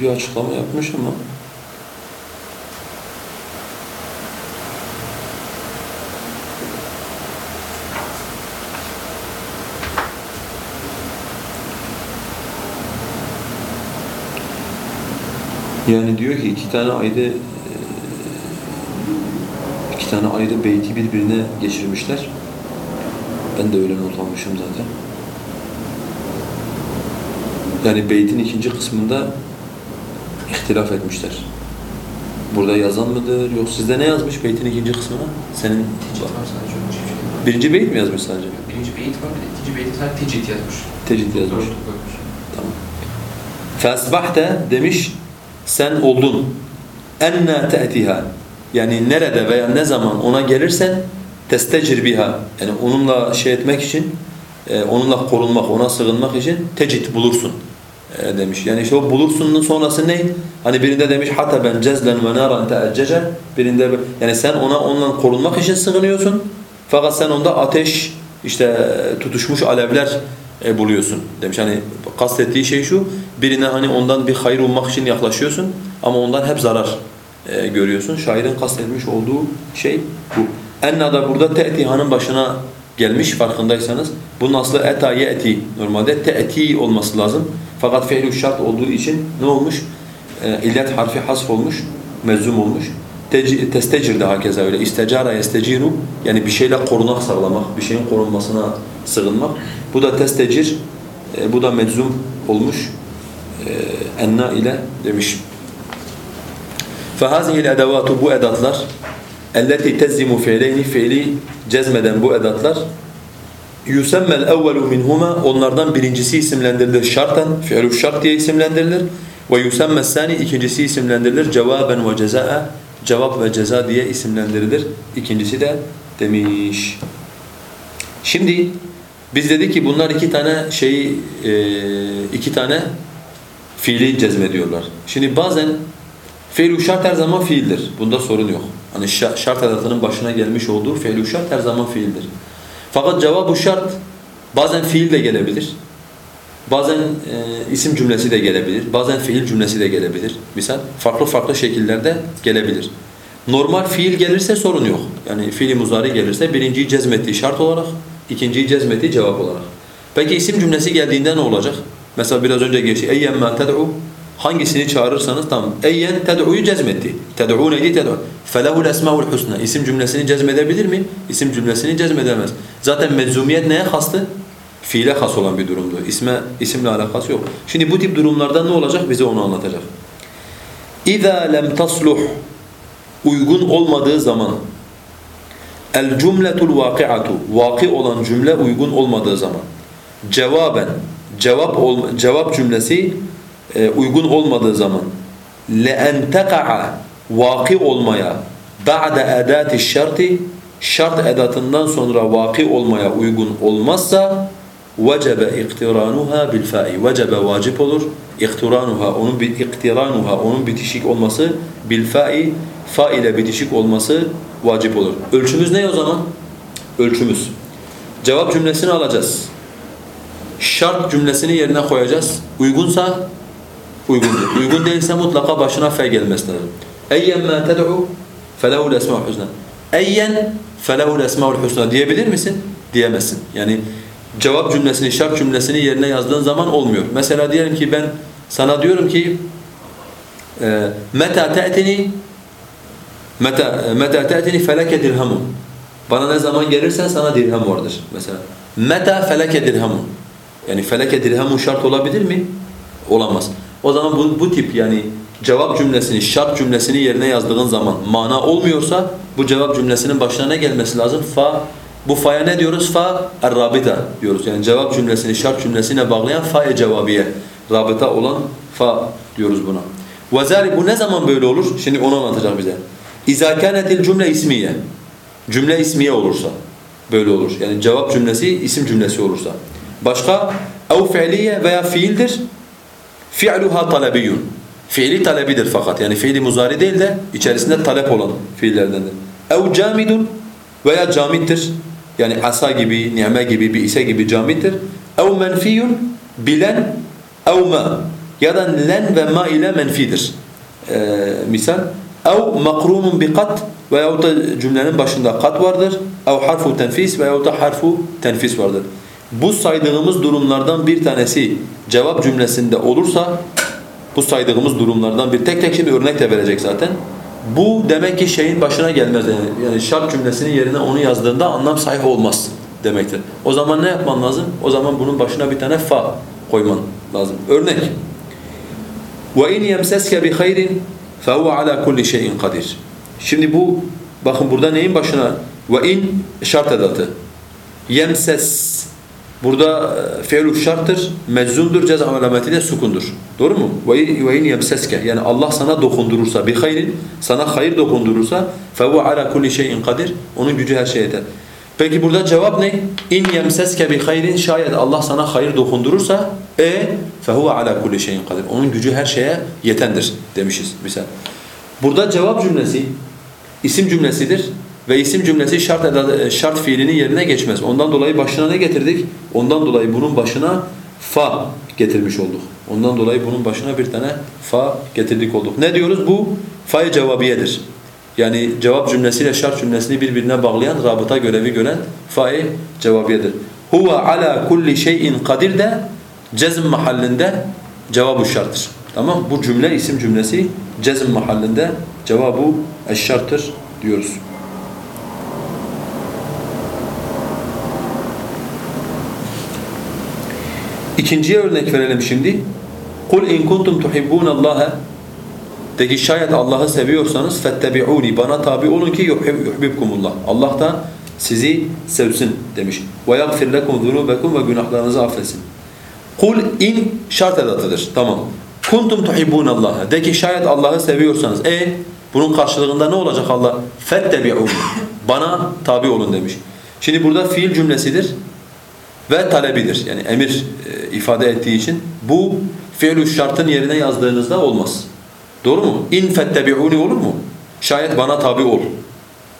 bir açıklama yapmış ama Yani diyor ki iki tane ayrı e, iki tane ayrı beyti birbirine geçirmişler. Ben de öyle not almışım zaten. Yani beytin ikinci kısmında ihtilaf etmişler. Burada yazan mıdır? Yok sizde ne yazmış beytin ikinci kısmına? Senin Tecit var sadece öyle bir şey. birinci beyt mi yazmış sadece? Birinci beyit var bir de ikinci beyit sadece tecit yazmış. Tecid yazmış. Doğru, koymuş. Tamam. Fesbahte demiş sen oldun. Enna te'tiha. Yani nerede veya ne zaman ona gelirsen testecir biha. Yani onunla şey etmek için, e, onunla korunmak, ona sığınmak için tecid bulursun e, demiş. Yani işte o bulursunun sonrası ne? Hani birinde demiş hatta ben cezlen ve naran te'eccece. Birinde yani sen ona onunla korunmak için sığınıyorsun. Fakat sen onda ateş işte tutuşmuş alevler e, buluyorsun demiş. Hani kastettiği şey şu. Birine hani ondan bir hayır ummak için yaklaşıyorsun ama ondan hep zarar e, görüyorsun. Şairin kastetmiş olduğu şey bu. Enna da burada te'tihanın başına gelmiş farkındaysanız. Bunun aslı eta ye'ti. Normalde te'ti olması lazım. Fakat fiilü şart olduğu için ne olmuş? E, illet harfi hasf olmuş, mezum olmuş. Tec- Testecir de hakeza öyle. İstecara yesteciru yani bir şeyle korunak sağlamak, bir şeyin korunmasına sığınmak. Bu da testecir, e, bu da meczum olmuş. E, enna ile demiş. فَهَذِهِ الْاَدَوَاتُ Bu edatlar اَلَّتِي تَزِّمُ فِعْلَيْنِ Fiili cezmeden bu edatlar يُسَمَّ الْاَوَّلُ مِنْهُمَا Onlardan birincisi isimlendirilir şartan, fi'lu şart diye isimlendirilir. وَيُسَمَّ الثَّانِ ikincisi isimlendirilir cevaben ve ceza'a cevap ve ceza diye isimlendirilir. İkincisi de demiş. Şimdi biz dedik ki bunlar iki tane şeyi e, iki tane fiili cezmediyorlar. Şimdi bazen fiil şart her zaman fiildir. Bunda sorun yok. Hani şa- şart edatının başına gelmiş olduğu fiil şart her zaman fiildir. Fakat cevabı şart bazen fiil de gelebilir. Bazen e, isim cümlesi de gelebilir. Bazen fiil cümlesi de gelebilir. Misal farklı farklı şekillerde gelebilir. Normal fiil gelirse sorun yok. Yani fiili muzari gelirse birinciyi cezmettiği şart olarak, ikinciyi cezmettiği cevap olarak. Peki isim cümlesi geldiğinde ne olacak? Mesela biraz önce geçti. Ma ted'u hangisini çağırırsanız tamam. Eyyen ted'u'yu cezmetti. Ted'u neydi? Ted'u. Felehul esmaul husna. İsim cümlesini cezmedebilir mi? İsim cümlesini cezmedemez. Zaten meczumiyet neye hastı? Fiile has olan bir durumdu. İsme, isimle alakası yok. Şimdi bu tip durumlarda ne olacak? Bize onu anlatacak. İza lem tasluh uygun olmadığı zaman el cümletul vakiatu vaki olan cümle uygun olmadığı zaman cevaben cevap ol, cevap cümlesi e, uygun olmadığı zaman en taqa'a vaki olmaya ba'de edati şarti şart edatından sonra vaki olmaya uygun olmazsa iktiranuha bil fa'i vecebe vacip olur iktiranuha onun bir iktiranuha onun bitişik olması bil fa'i fa ile bitişik olması vacip olur. Ölçümüz ne o zaman? Ölçümüz. Cevap cümlesini alacağız. Şart cümlesini yerine koyacağız. Uygunsa uygundur. Uygun değilse mutlaka başına fe gelmesi lazım. Eyyen ma ted'u felehul esmaul husna. Eyyen felehul esmaul husna diyebilir misin? Diyemezsin. Yani cevap cümlesini, şart cümlesini yerine yazdığın zaman olmuyor. Mesela diyelim ki ben sana diyorum ki meta te'tini meta meta te'tini feleke dirhamun. Bana ne zaman gelirsen sana dirhem vardır mesela. Meta feleke dirhamun. Yani feleke dirhamun şart olabilir mi? Olamaz. O zaman bu, bu tip yani cevap cümlesini, şart cümlesini yerine yazdığın zaman mana olmuyorsa bu cevap cümlesinin başına ne gelmesi lazım? Fa bu fa'ya ne diyoruz? Fa er-rabita diyoruz. Yani cevap cümlesini şart cümlesine bağlayan fa'ya cevabiye. Rabıta olan fa diyoruz buna. Vezari bu ne zaman böyle olur? Şimdi onu anlatacak bize. İza kanetil cümle ismiye. Cümle ismiye olursa böyle olur. Yani cevap cümlesi isim cümlesi olursa. Başka ev fiiliye veya fiildir Fi'luha talebiyyun. Fiili talebidir fakat. Yani fiili muzari değil de içerisinde talep olan fiillerdendir. Ev camidun veya camittir. Yani asa gibi, ni'me gibi, bir ise gibi camittir. Ev menfiyun bilen ev ma. Ya da len ve ma ile menfidir. Ee, misal ev makrunun bi kat veyahut da cümlenin başında kat vardır. Ev harfu tenfis veyahut da harfu tenfis vardır Bu saydığımız durumlardan bir tanesi cevap cümlesinde olursa Bu saydığımız durumlardan bir tek tek şimdi örnek de verecek zaten. Bu demek ki şeyin başına gelmez yani. Yani şart cümlesinin yerine onu yazdığında anlam sahih olmaz demektir. O zaman ne yapman lazım? O zaman bunun başına bir tane fa koyman lazım. Örnek. وَاِنْ يَمْسَسْكَ بِخَيْرٍ فَهُوَ عَلَى كُلِّ شَيْءٍ قَدِيرٍ Şimdi bu, bakın burada neyin başına? وَاِنْ şart edatı. Yemses. Burada e, fe'lu şarttır, meczuldur, ceza alameti de sukundur. Doğru mu? Ve in yemseske yani Allah sana dokundurursa bir hayrin, sana hayır dokundurursa fe'hu ala kulli şeyin kadir. Onun gücü her şeye yeter. Peki burada cevap ne? İn yemseske bi hayrin şayet Allah sana hayır dokundurursa e fehuve ala kulli şeyin kadir. Onun gücü her şeye yetendir demişiz misal. Burada cevap cümlesi isim cümlesidir ve isim cümlesi şart eda- şart fiilinin yerine geçmez. Ondan dolayı başına ne getirdik? Ondan dolayı bunun başına fa getirmiş olduk. Ondan dolayı bunun başına bir tane fa getirdik olduk. Ne diyoruz? Bu fa cevabiyedir. Yani cevap cümlesiyle şart cümlesini birbirine bağlayan, rabıta görevi gören fa'i cevabiyedir. Huve ala kulli şeyin kadir de cezm mahallinde cevabı şarttır. Tamam Bu cümle isim cümlesi cezm mahallinde cevabı eşşarttır diyoruz. İkinciye örnek verelim şimdi. Kul in kuntum tuhibbunallaha de ki şayet Allah'ı seviyorsanız fettebi'uni bana tabi olun ki yuhibbukumullah. Allah da sizi sevsin demiş. Ve yaghfir lekum zunubekum ve günahlarınızı affetsin. Kul in şart edatıdır. Tamam. Kuntum tuhibbunallaha. De ki şayet Allah'ı seviyorsanız e bunun karşılığında ne olacak Allah? Fettebi'uni. Bana tabi olun demiş. Şimdi burada fiil cümlesidir ve talebidir. Yani emir e, ifade ettiği için bu fiilü şartın yerine yazdığınızda olmaz. Doğru mu? İn fettebi'uni olur mu? Şayet bana tabi ol.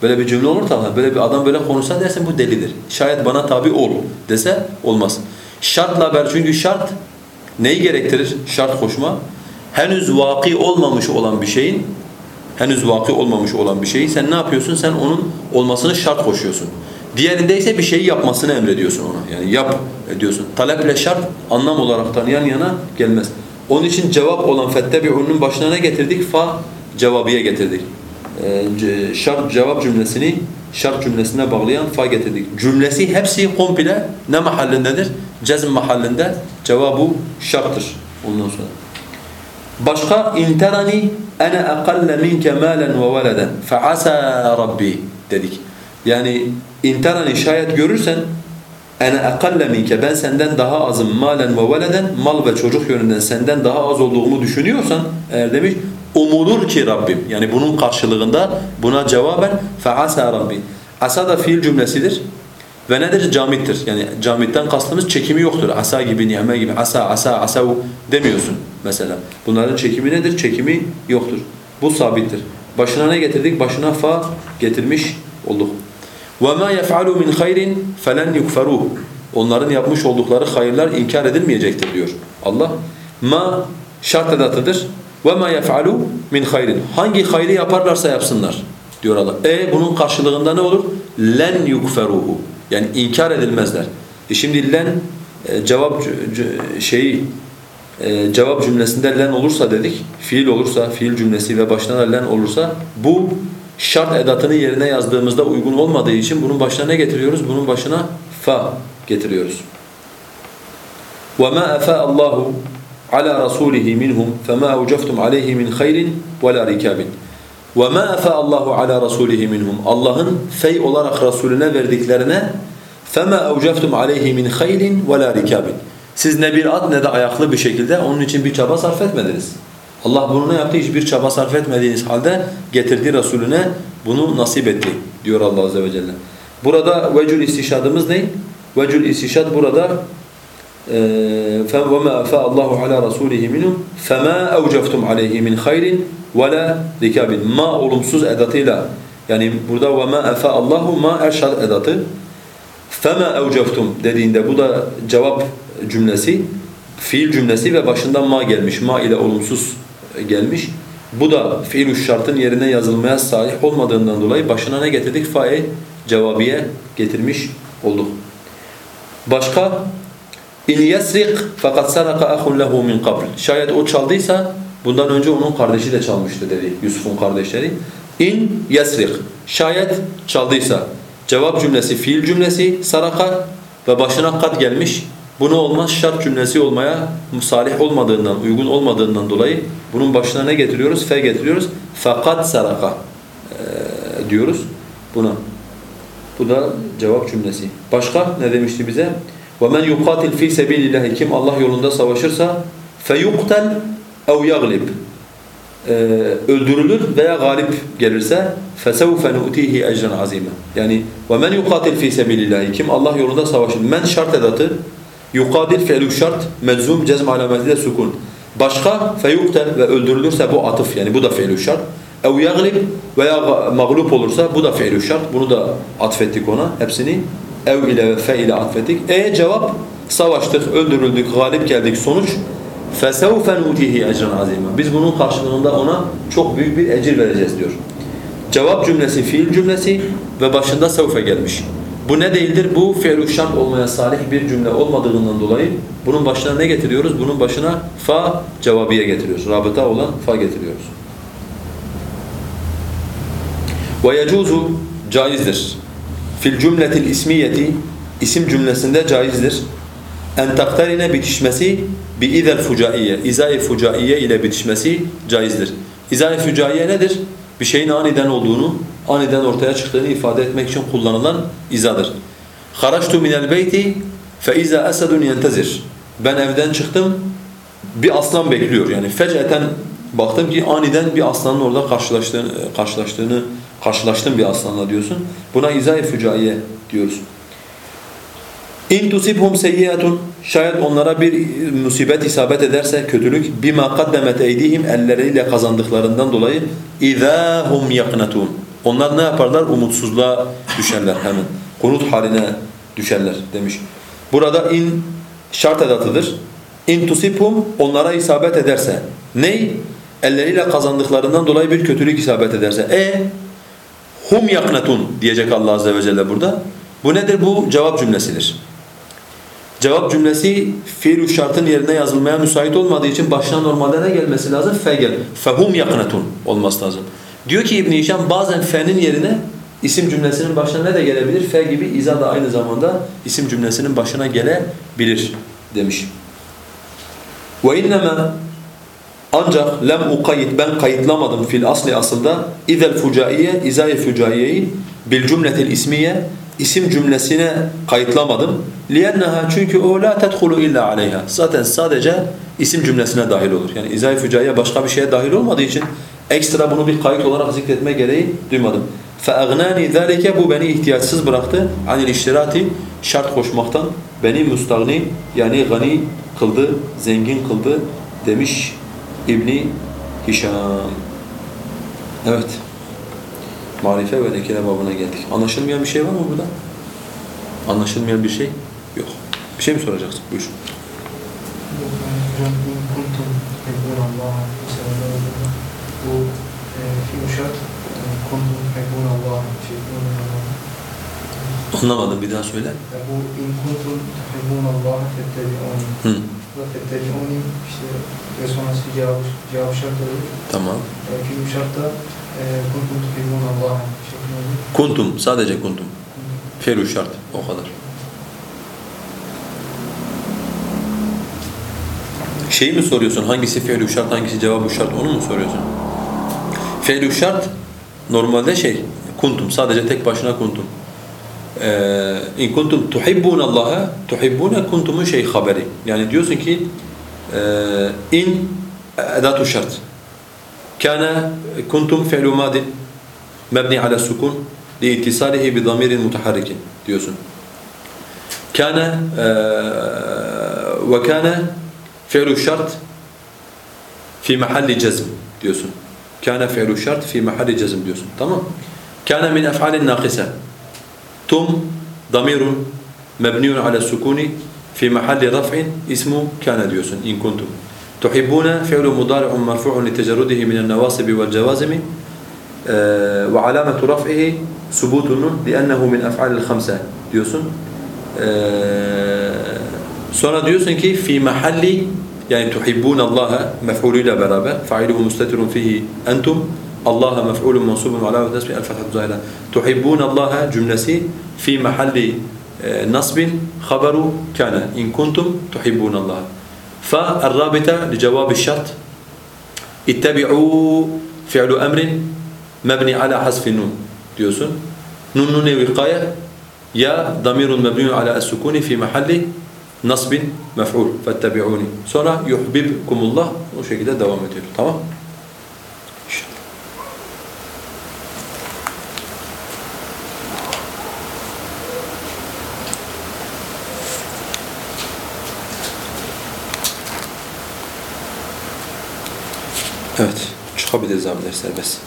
Böyle bir cümle olur tabi. Böyle bir adam böyle konuşsa dersin bu delidir. Şayet bana tabi ol dese olmaz. Şartla haber çünkü şart neyi gerektirir? Şart koşma. Henüz vaki olmamış olan bir şeyin henüz vaki olmamış olan bir şeyi sen ne yapıyorsun? Sen onun olmasını şart koşuyorsun. Diğerinde ise bir şeyi yapmasını emrediyorsun ona. Yani yap diyorsun. Taleple şart anlam olaraktan yan yana gelmez. Onun için cevap olan fettebi'unun başına ne getirdik? Fa cevabiye getirdik. Ee, şart cevap cümlesini şart cümlesine bağlayan fa getirdik. Cümlesi hepsi komple ne mahallindedir? Cezm mahallinde cevabı şarttır ondan sonra. Başka interani ana aqalla minke malen ve veleden fe asa rabbi dedik. Yani interani şayet görürsen ene akalle minke ben senden daha azım malen ve veleden mal ve çocuk yönünden senden daha az olduğumu düşünüyorsan eğer demiş umulur ki Rabbim. Yani bunun karşılığında buna cevaben fe asa rabbi. Asa da fiil cümlesidir. Ve nedir? Camittir. Yani camitten kastımız çekimi yoktur. Asa gibi nihme gibi asa asa asa demiyorsun mesela. Bunların çekimi nedir? Çekimi yoktur. Bu sabittir. Başına ne getirdik? Başına fa getirmiş olduk وَمَا يَفْعَلُوا مِنْ خَيْرٍ فَلَنْ يُكْفَرُوهُ Onların yapmış oldukları hayırlar inkar edilmeyecektir diyor Allah. Ma şart edatıdır. وَمَا يَفْعَلُوا مِنْ خَيْرٍ Hangi hayrı yaparlarsa yapsınlar diyor Allah. E bunun karşılığında ne olur? لَنْ يُكْفَرُوهُ Yani inkar edilmezler. E şimdi len e, cevap şeyi e, cevap cümlesinde len olursa dedik, fiil olursa, fiil cümlesi ve başına da len olursa bu şart edatını yerine yazdığımızda uygun olmadığı için bunun başına ne getiriyoruz? Bunun başına fa getiriyoruz. وَمَا أَفَاءَ اللّٰهُ عَلَى رَسُولِهِ مِنْهُمْ فَمَا أَوْجَفْتُمْ عَلَيْهِ مِنْ خَيْرٍ وَلَا رِكَابٍ وَمَا أَفَاءَ اللّٰهُ عَلَى رَسُولِهِ مِنْهُمْ Allah'ın fey olarak Resulüne verdiklerine فَمَا أَوْجَفْتُمْ عَلَيْهِ مِنْ خَيْرٍ وَلَا رِكَابٍ Siz ne bir at ne de ayaklı bir şekilde onun için bir çaba sarf etmediniz. Allah bunu ne yaptı? Hiçbir çaba sarf etmediğiniz halde getirdi Resulüne bunu nasip etti diyor Allah Azze ve Celle. Burada vecül istişadımız ne? Vecül istişad burada وَمَا أَفَاءَ اللّٰهُ عَلَى رَسُولِهِ مِنْهُمْ فَمَا أَوْجَفْتُمْ عَلَيْهِ مِنْ خَيْرٍ وَلَا رِكَابٍ Ma olumsuz edatıyla yani burada وَمَا أَفَاءَ اللّٰهُ ma erşad edatı فَمَا أَوْجَفْتُمْ dediğinde bu da cevap cümlesi fiil cümlesi ve başından ma gelmiş. Ma ile olumsuz gelmiş. Bu da fiil şartın yerine yazılmaya sahip olmadığından dolayı başına ne getirdik? Fae cevabiye getirmiş olduk. Başka in yesrik fakat saraka ahun lehu min qabl. Şayet o çaldıysa Bundan önce onun kardeşi de çalmıştı dedi Yusuf'un kardeşleri. İn yesrik. Şayet çaldıysa. Cevap cümlesi fiil cümlesi saraka ve başına kat gelmiş. Bu ne olmaz? Şart cümlesi olmaya musalih olmadığından, uygun olmadığından dolayı bunun başına ne getiriyoruz? Fe getiriyoruz. Fakat saraka ee, diyoruz buna. Bu da cevap cümlesi. Başka ne demişti bize? وَمَنْ يُقَاتِلْ ف۪ي سَب۪يلِ اللّٰهِ Kim Allah yolunda savaşırsa فَيُقْتَلْ اَوْ يَغْلِبْ Ee, öldürülür veya galip gelirse فَسَوْفَ نُؤْتِيهِ اَجْرًا عَظ۪يمًا Yani وَمَنْ يُقَاتِلْ ف۪ي سَب۪يلِ اللّٰهِ Kim Allah yolunda savaşır. Men şart edatı. Yuqadil fe'lü şart. Meczum cezm alameti de sukun. Başka feyuktel ve öldürülürse bu atıf yani bu da fe'lü şart. Ev yaglib veya mağlup olursa bu da fe'lü şart. Bunu da atfettik ona. Hepsini ev ile ve fe ile atfettik. E cevap savaştık, öldürüldük, galip geldik. Sonuç فَسَوْفَ نُوتِهِ اَجْرًا عَظِيمًا Biz bunun karşılığında ona çok büyük bir ecir vereceğiz diyor. Cevap cümlesi fiil cümlesi ve başında sevfe gelmiş. Bu ne değildir? Bu fiil şart olmaya salih bir cümle olmadığından dolayı bunun başına ne getiriyoruz? Bunun başına fa cevabiye getiriyoruz. Rabıta olan fa getiriyoruz. Ve yecuzu caizdir. Fil cümletil ismiyeti isim cümlesinde caizdir. En taktarine bitişmesi bi izel fucaiye, izai fucaiye ile bitişmesi caizdir. İzai fucaiye nedir? Bir şeyin aniden olduğunu, aniden ortaya çıktığını ifade etmek için kullanılan izadır. Minel beyti fe iza esedun yentezir. Ben evden çıktım, bir aslan bekliyor. Yani fec'eten baktım ki aniden bir aslanın orada karşılaştığını, karşılaştığını karşılaştım bir aslanla diyorsun. Buna izai fucaiye diyoruz. İn tusibhum seyyiatun şayet onlara bir musibet isabet ederse kötülük bima kaddemet eydihim elleriyle kazandıklarından dolayı izahum yaknatun. Onlar ne yaparlar? Umutsuzluğa düşerler hemen. Kunut haline düşerler demiş. Burada in şart edatıdır. İn tusibhum onlara isabet ederse. Ney? Elleriyle kazandıklarından dolayı bir kötülük isabet ederse. E hum yaknatun diyecek Allah azze ve celle burada. Bu nedir? Bu cevap cümlesidir. Cevap cümlesi fiil şartın yerine yazılmaya müsait olmadığı için başına normalde ne gelmesi lazım? Fe gel. Fehum yaknatun olması lazım. Diyor ki İbn Hişam bazen fe'nin yerine isim cümlesinin başına ne de gelebilir? Fe gibi iza da aynı zamanda isim cümlesinin başına gelebilir demiş. Ve innema ancak lem ukayyid ben kayıtlamadım fil asli aslında izel fucaiye izai fucaiyeyi bil cümletil ismiye isim cümlesine kayıtlamadım. لِيَنَّهَا Çünkü o la tedhulu illa aleyha. Zaten sadece isim cümlesine dahil olur. Yani izah-ı fücaiye başka bir şeye dahil olmadığı için ekstra bunu bir kayıt olarak zikretme gereği duymadım. فَاَغْنَانِ ذَٰلِكَ Bu beni ihtiyaçsız bıraktı. عَنِ الْاِشْتِرَاتِ Şart koşmaktan beni müstagni yani gani kıldı, zengin kıldı demiş İbni Hişam. Evet. Marife ve nekire babına geldik. Anlaşılmayan bir şey var mı burada? Anlaşılmayan bir şey yok. Bir şey mi soracaksın? Buyur. Bu e, kuntum tuhibbun Allah tuhibbun Allah Anlamadım bir daha söyle. Bu in kuntum tuhibbun Allah fettebi'uni Hı, bu fettebi'uni işte ve sonrası cevap, cevap şart olur. tamam. E, fiil şartta kuntum olur. Kuntum, sadece kuntum. Fiil şart, o kadar. Şeyi mi soruyorsun? Hangisi fiil şart, hangisi cevap şart? Onu mu soruyorsun? Fiil şart normalde şey, kuntum. Sadece tek başına kuntum. Ee, in kuntum tuhibbun Allah'a, tuhibbune kuntumun şey haberi. Yani diyorsun ki e, in edatu şart. Kana kuntum fi'lu madin mebni ala sukun liittisalihi bi damirin mutaharrikin diyorsun. Kana ve kana fi'lu şart fi mahalli cezm diyorsun. Kana fi'lu şart fi mahalli cezm diyorsun. Tamam? Kana min ef'alin naqisa. Tum damirun mebniun ala sukuni fi mahalli raf'in ismu kana diyorsun in kuntum. Tuhibbuna fi'lu mudari'un marfu'un li tecerrudihi min an-nawasib wal jawazim ve alametu raf'ihi subutun li'ennehu min ef'alil khamsa diyorsun. Ee, sonra diyorsun ki fi mahalli yani tuhibbun Allah'a mef'ulüyle beraber fa'iluhu mustatirun fihi entum Allah'a mef'ulun mansubun ala ve nasbi el fethatu zahira. Tuhibbun Allah'a cümlesi fi mahalli e, nasbin haberu kana in kuntum tuhibbun Allah'a. Fa el-rabita li cevabı şart ittabi'u fi'lu emrin mebni ala hasfi nun diyorsun. Nun nun vikaye ya damirun mebniun ala es-sukuni fi mahalli nasbin mef'ul fettabi'uni. Sonra yuhibbukumullah o şekilde devam ediyor. Tamam? Evet, çıkabiliriz abiler serbest.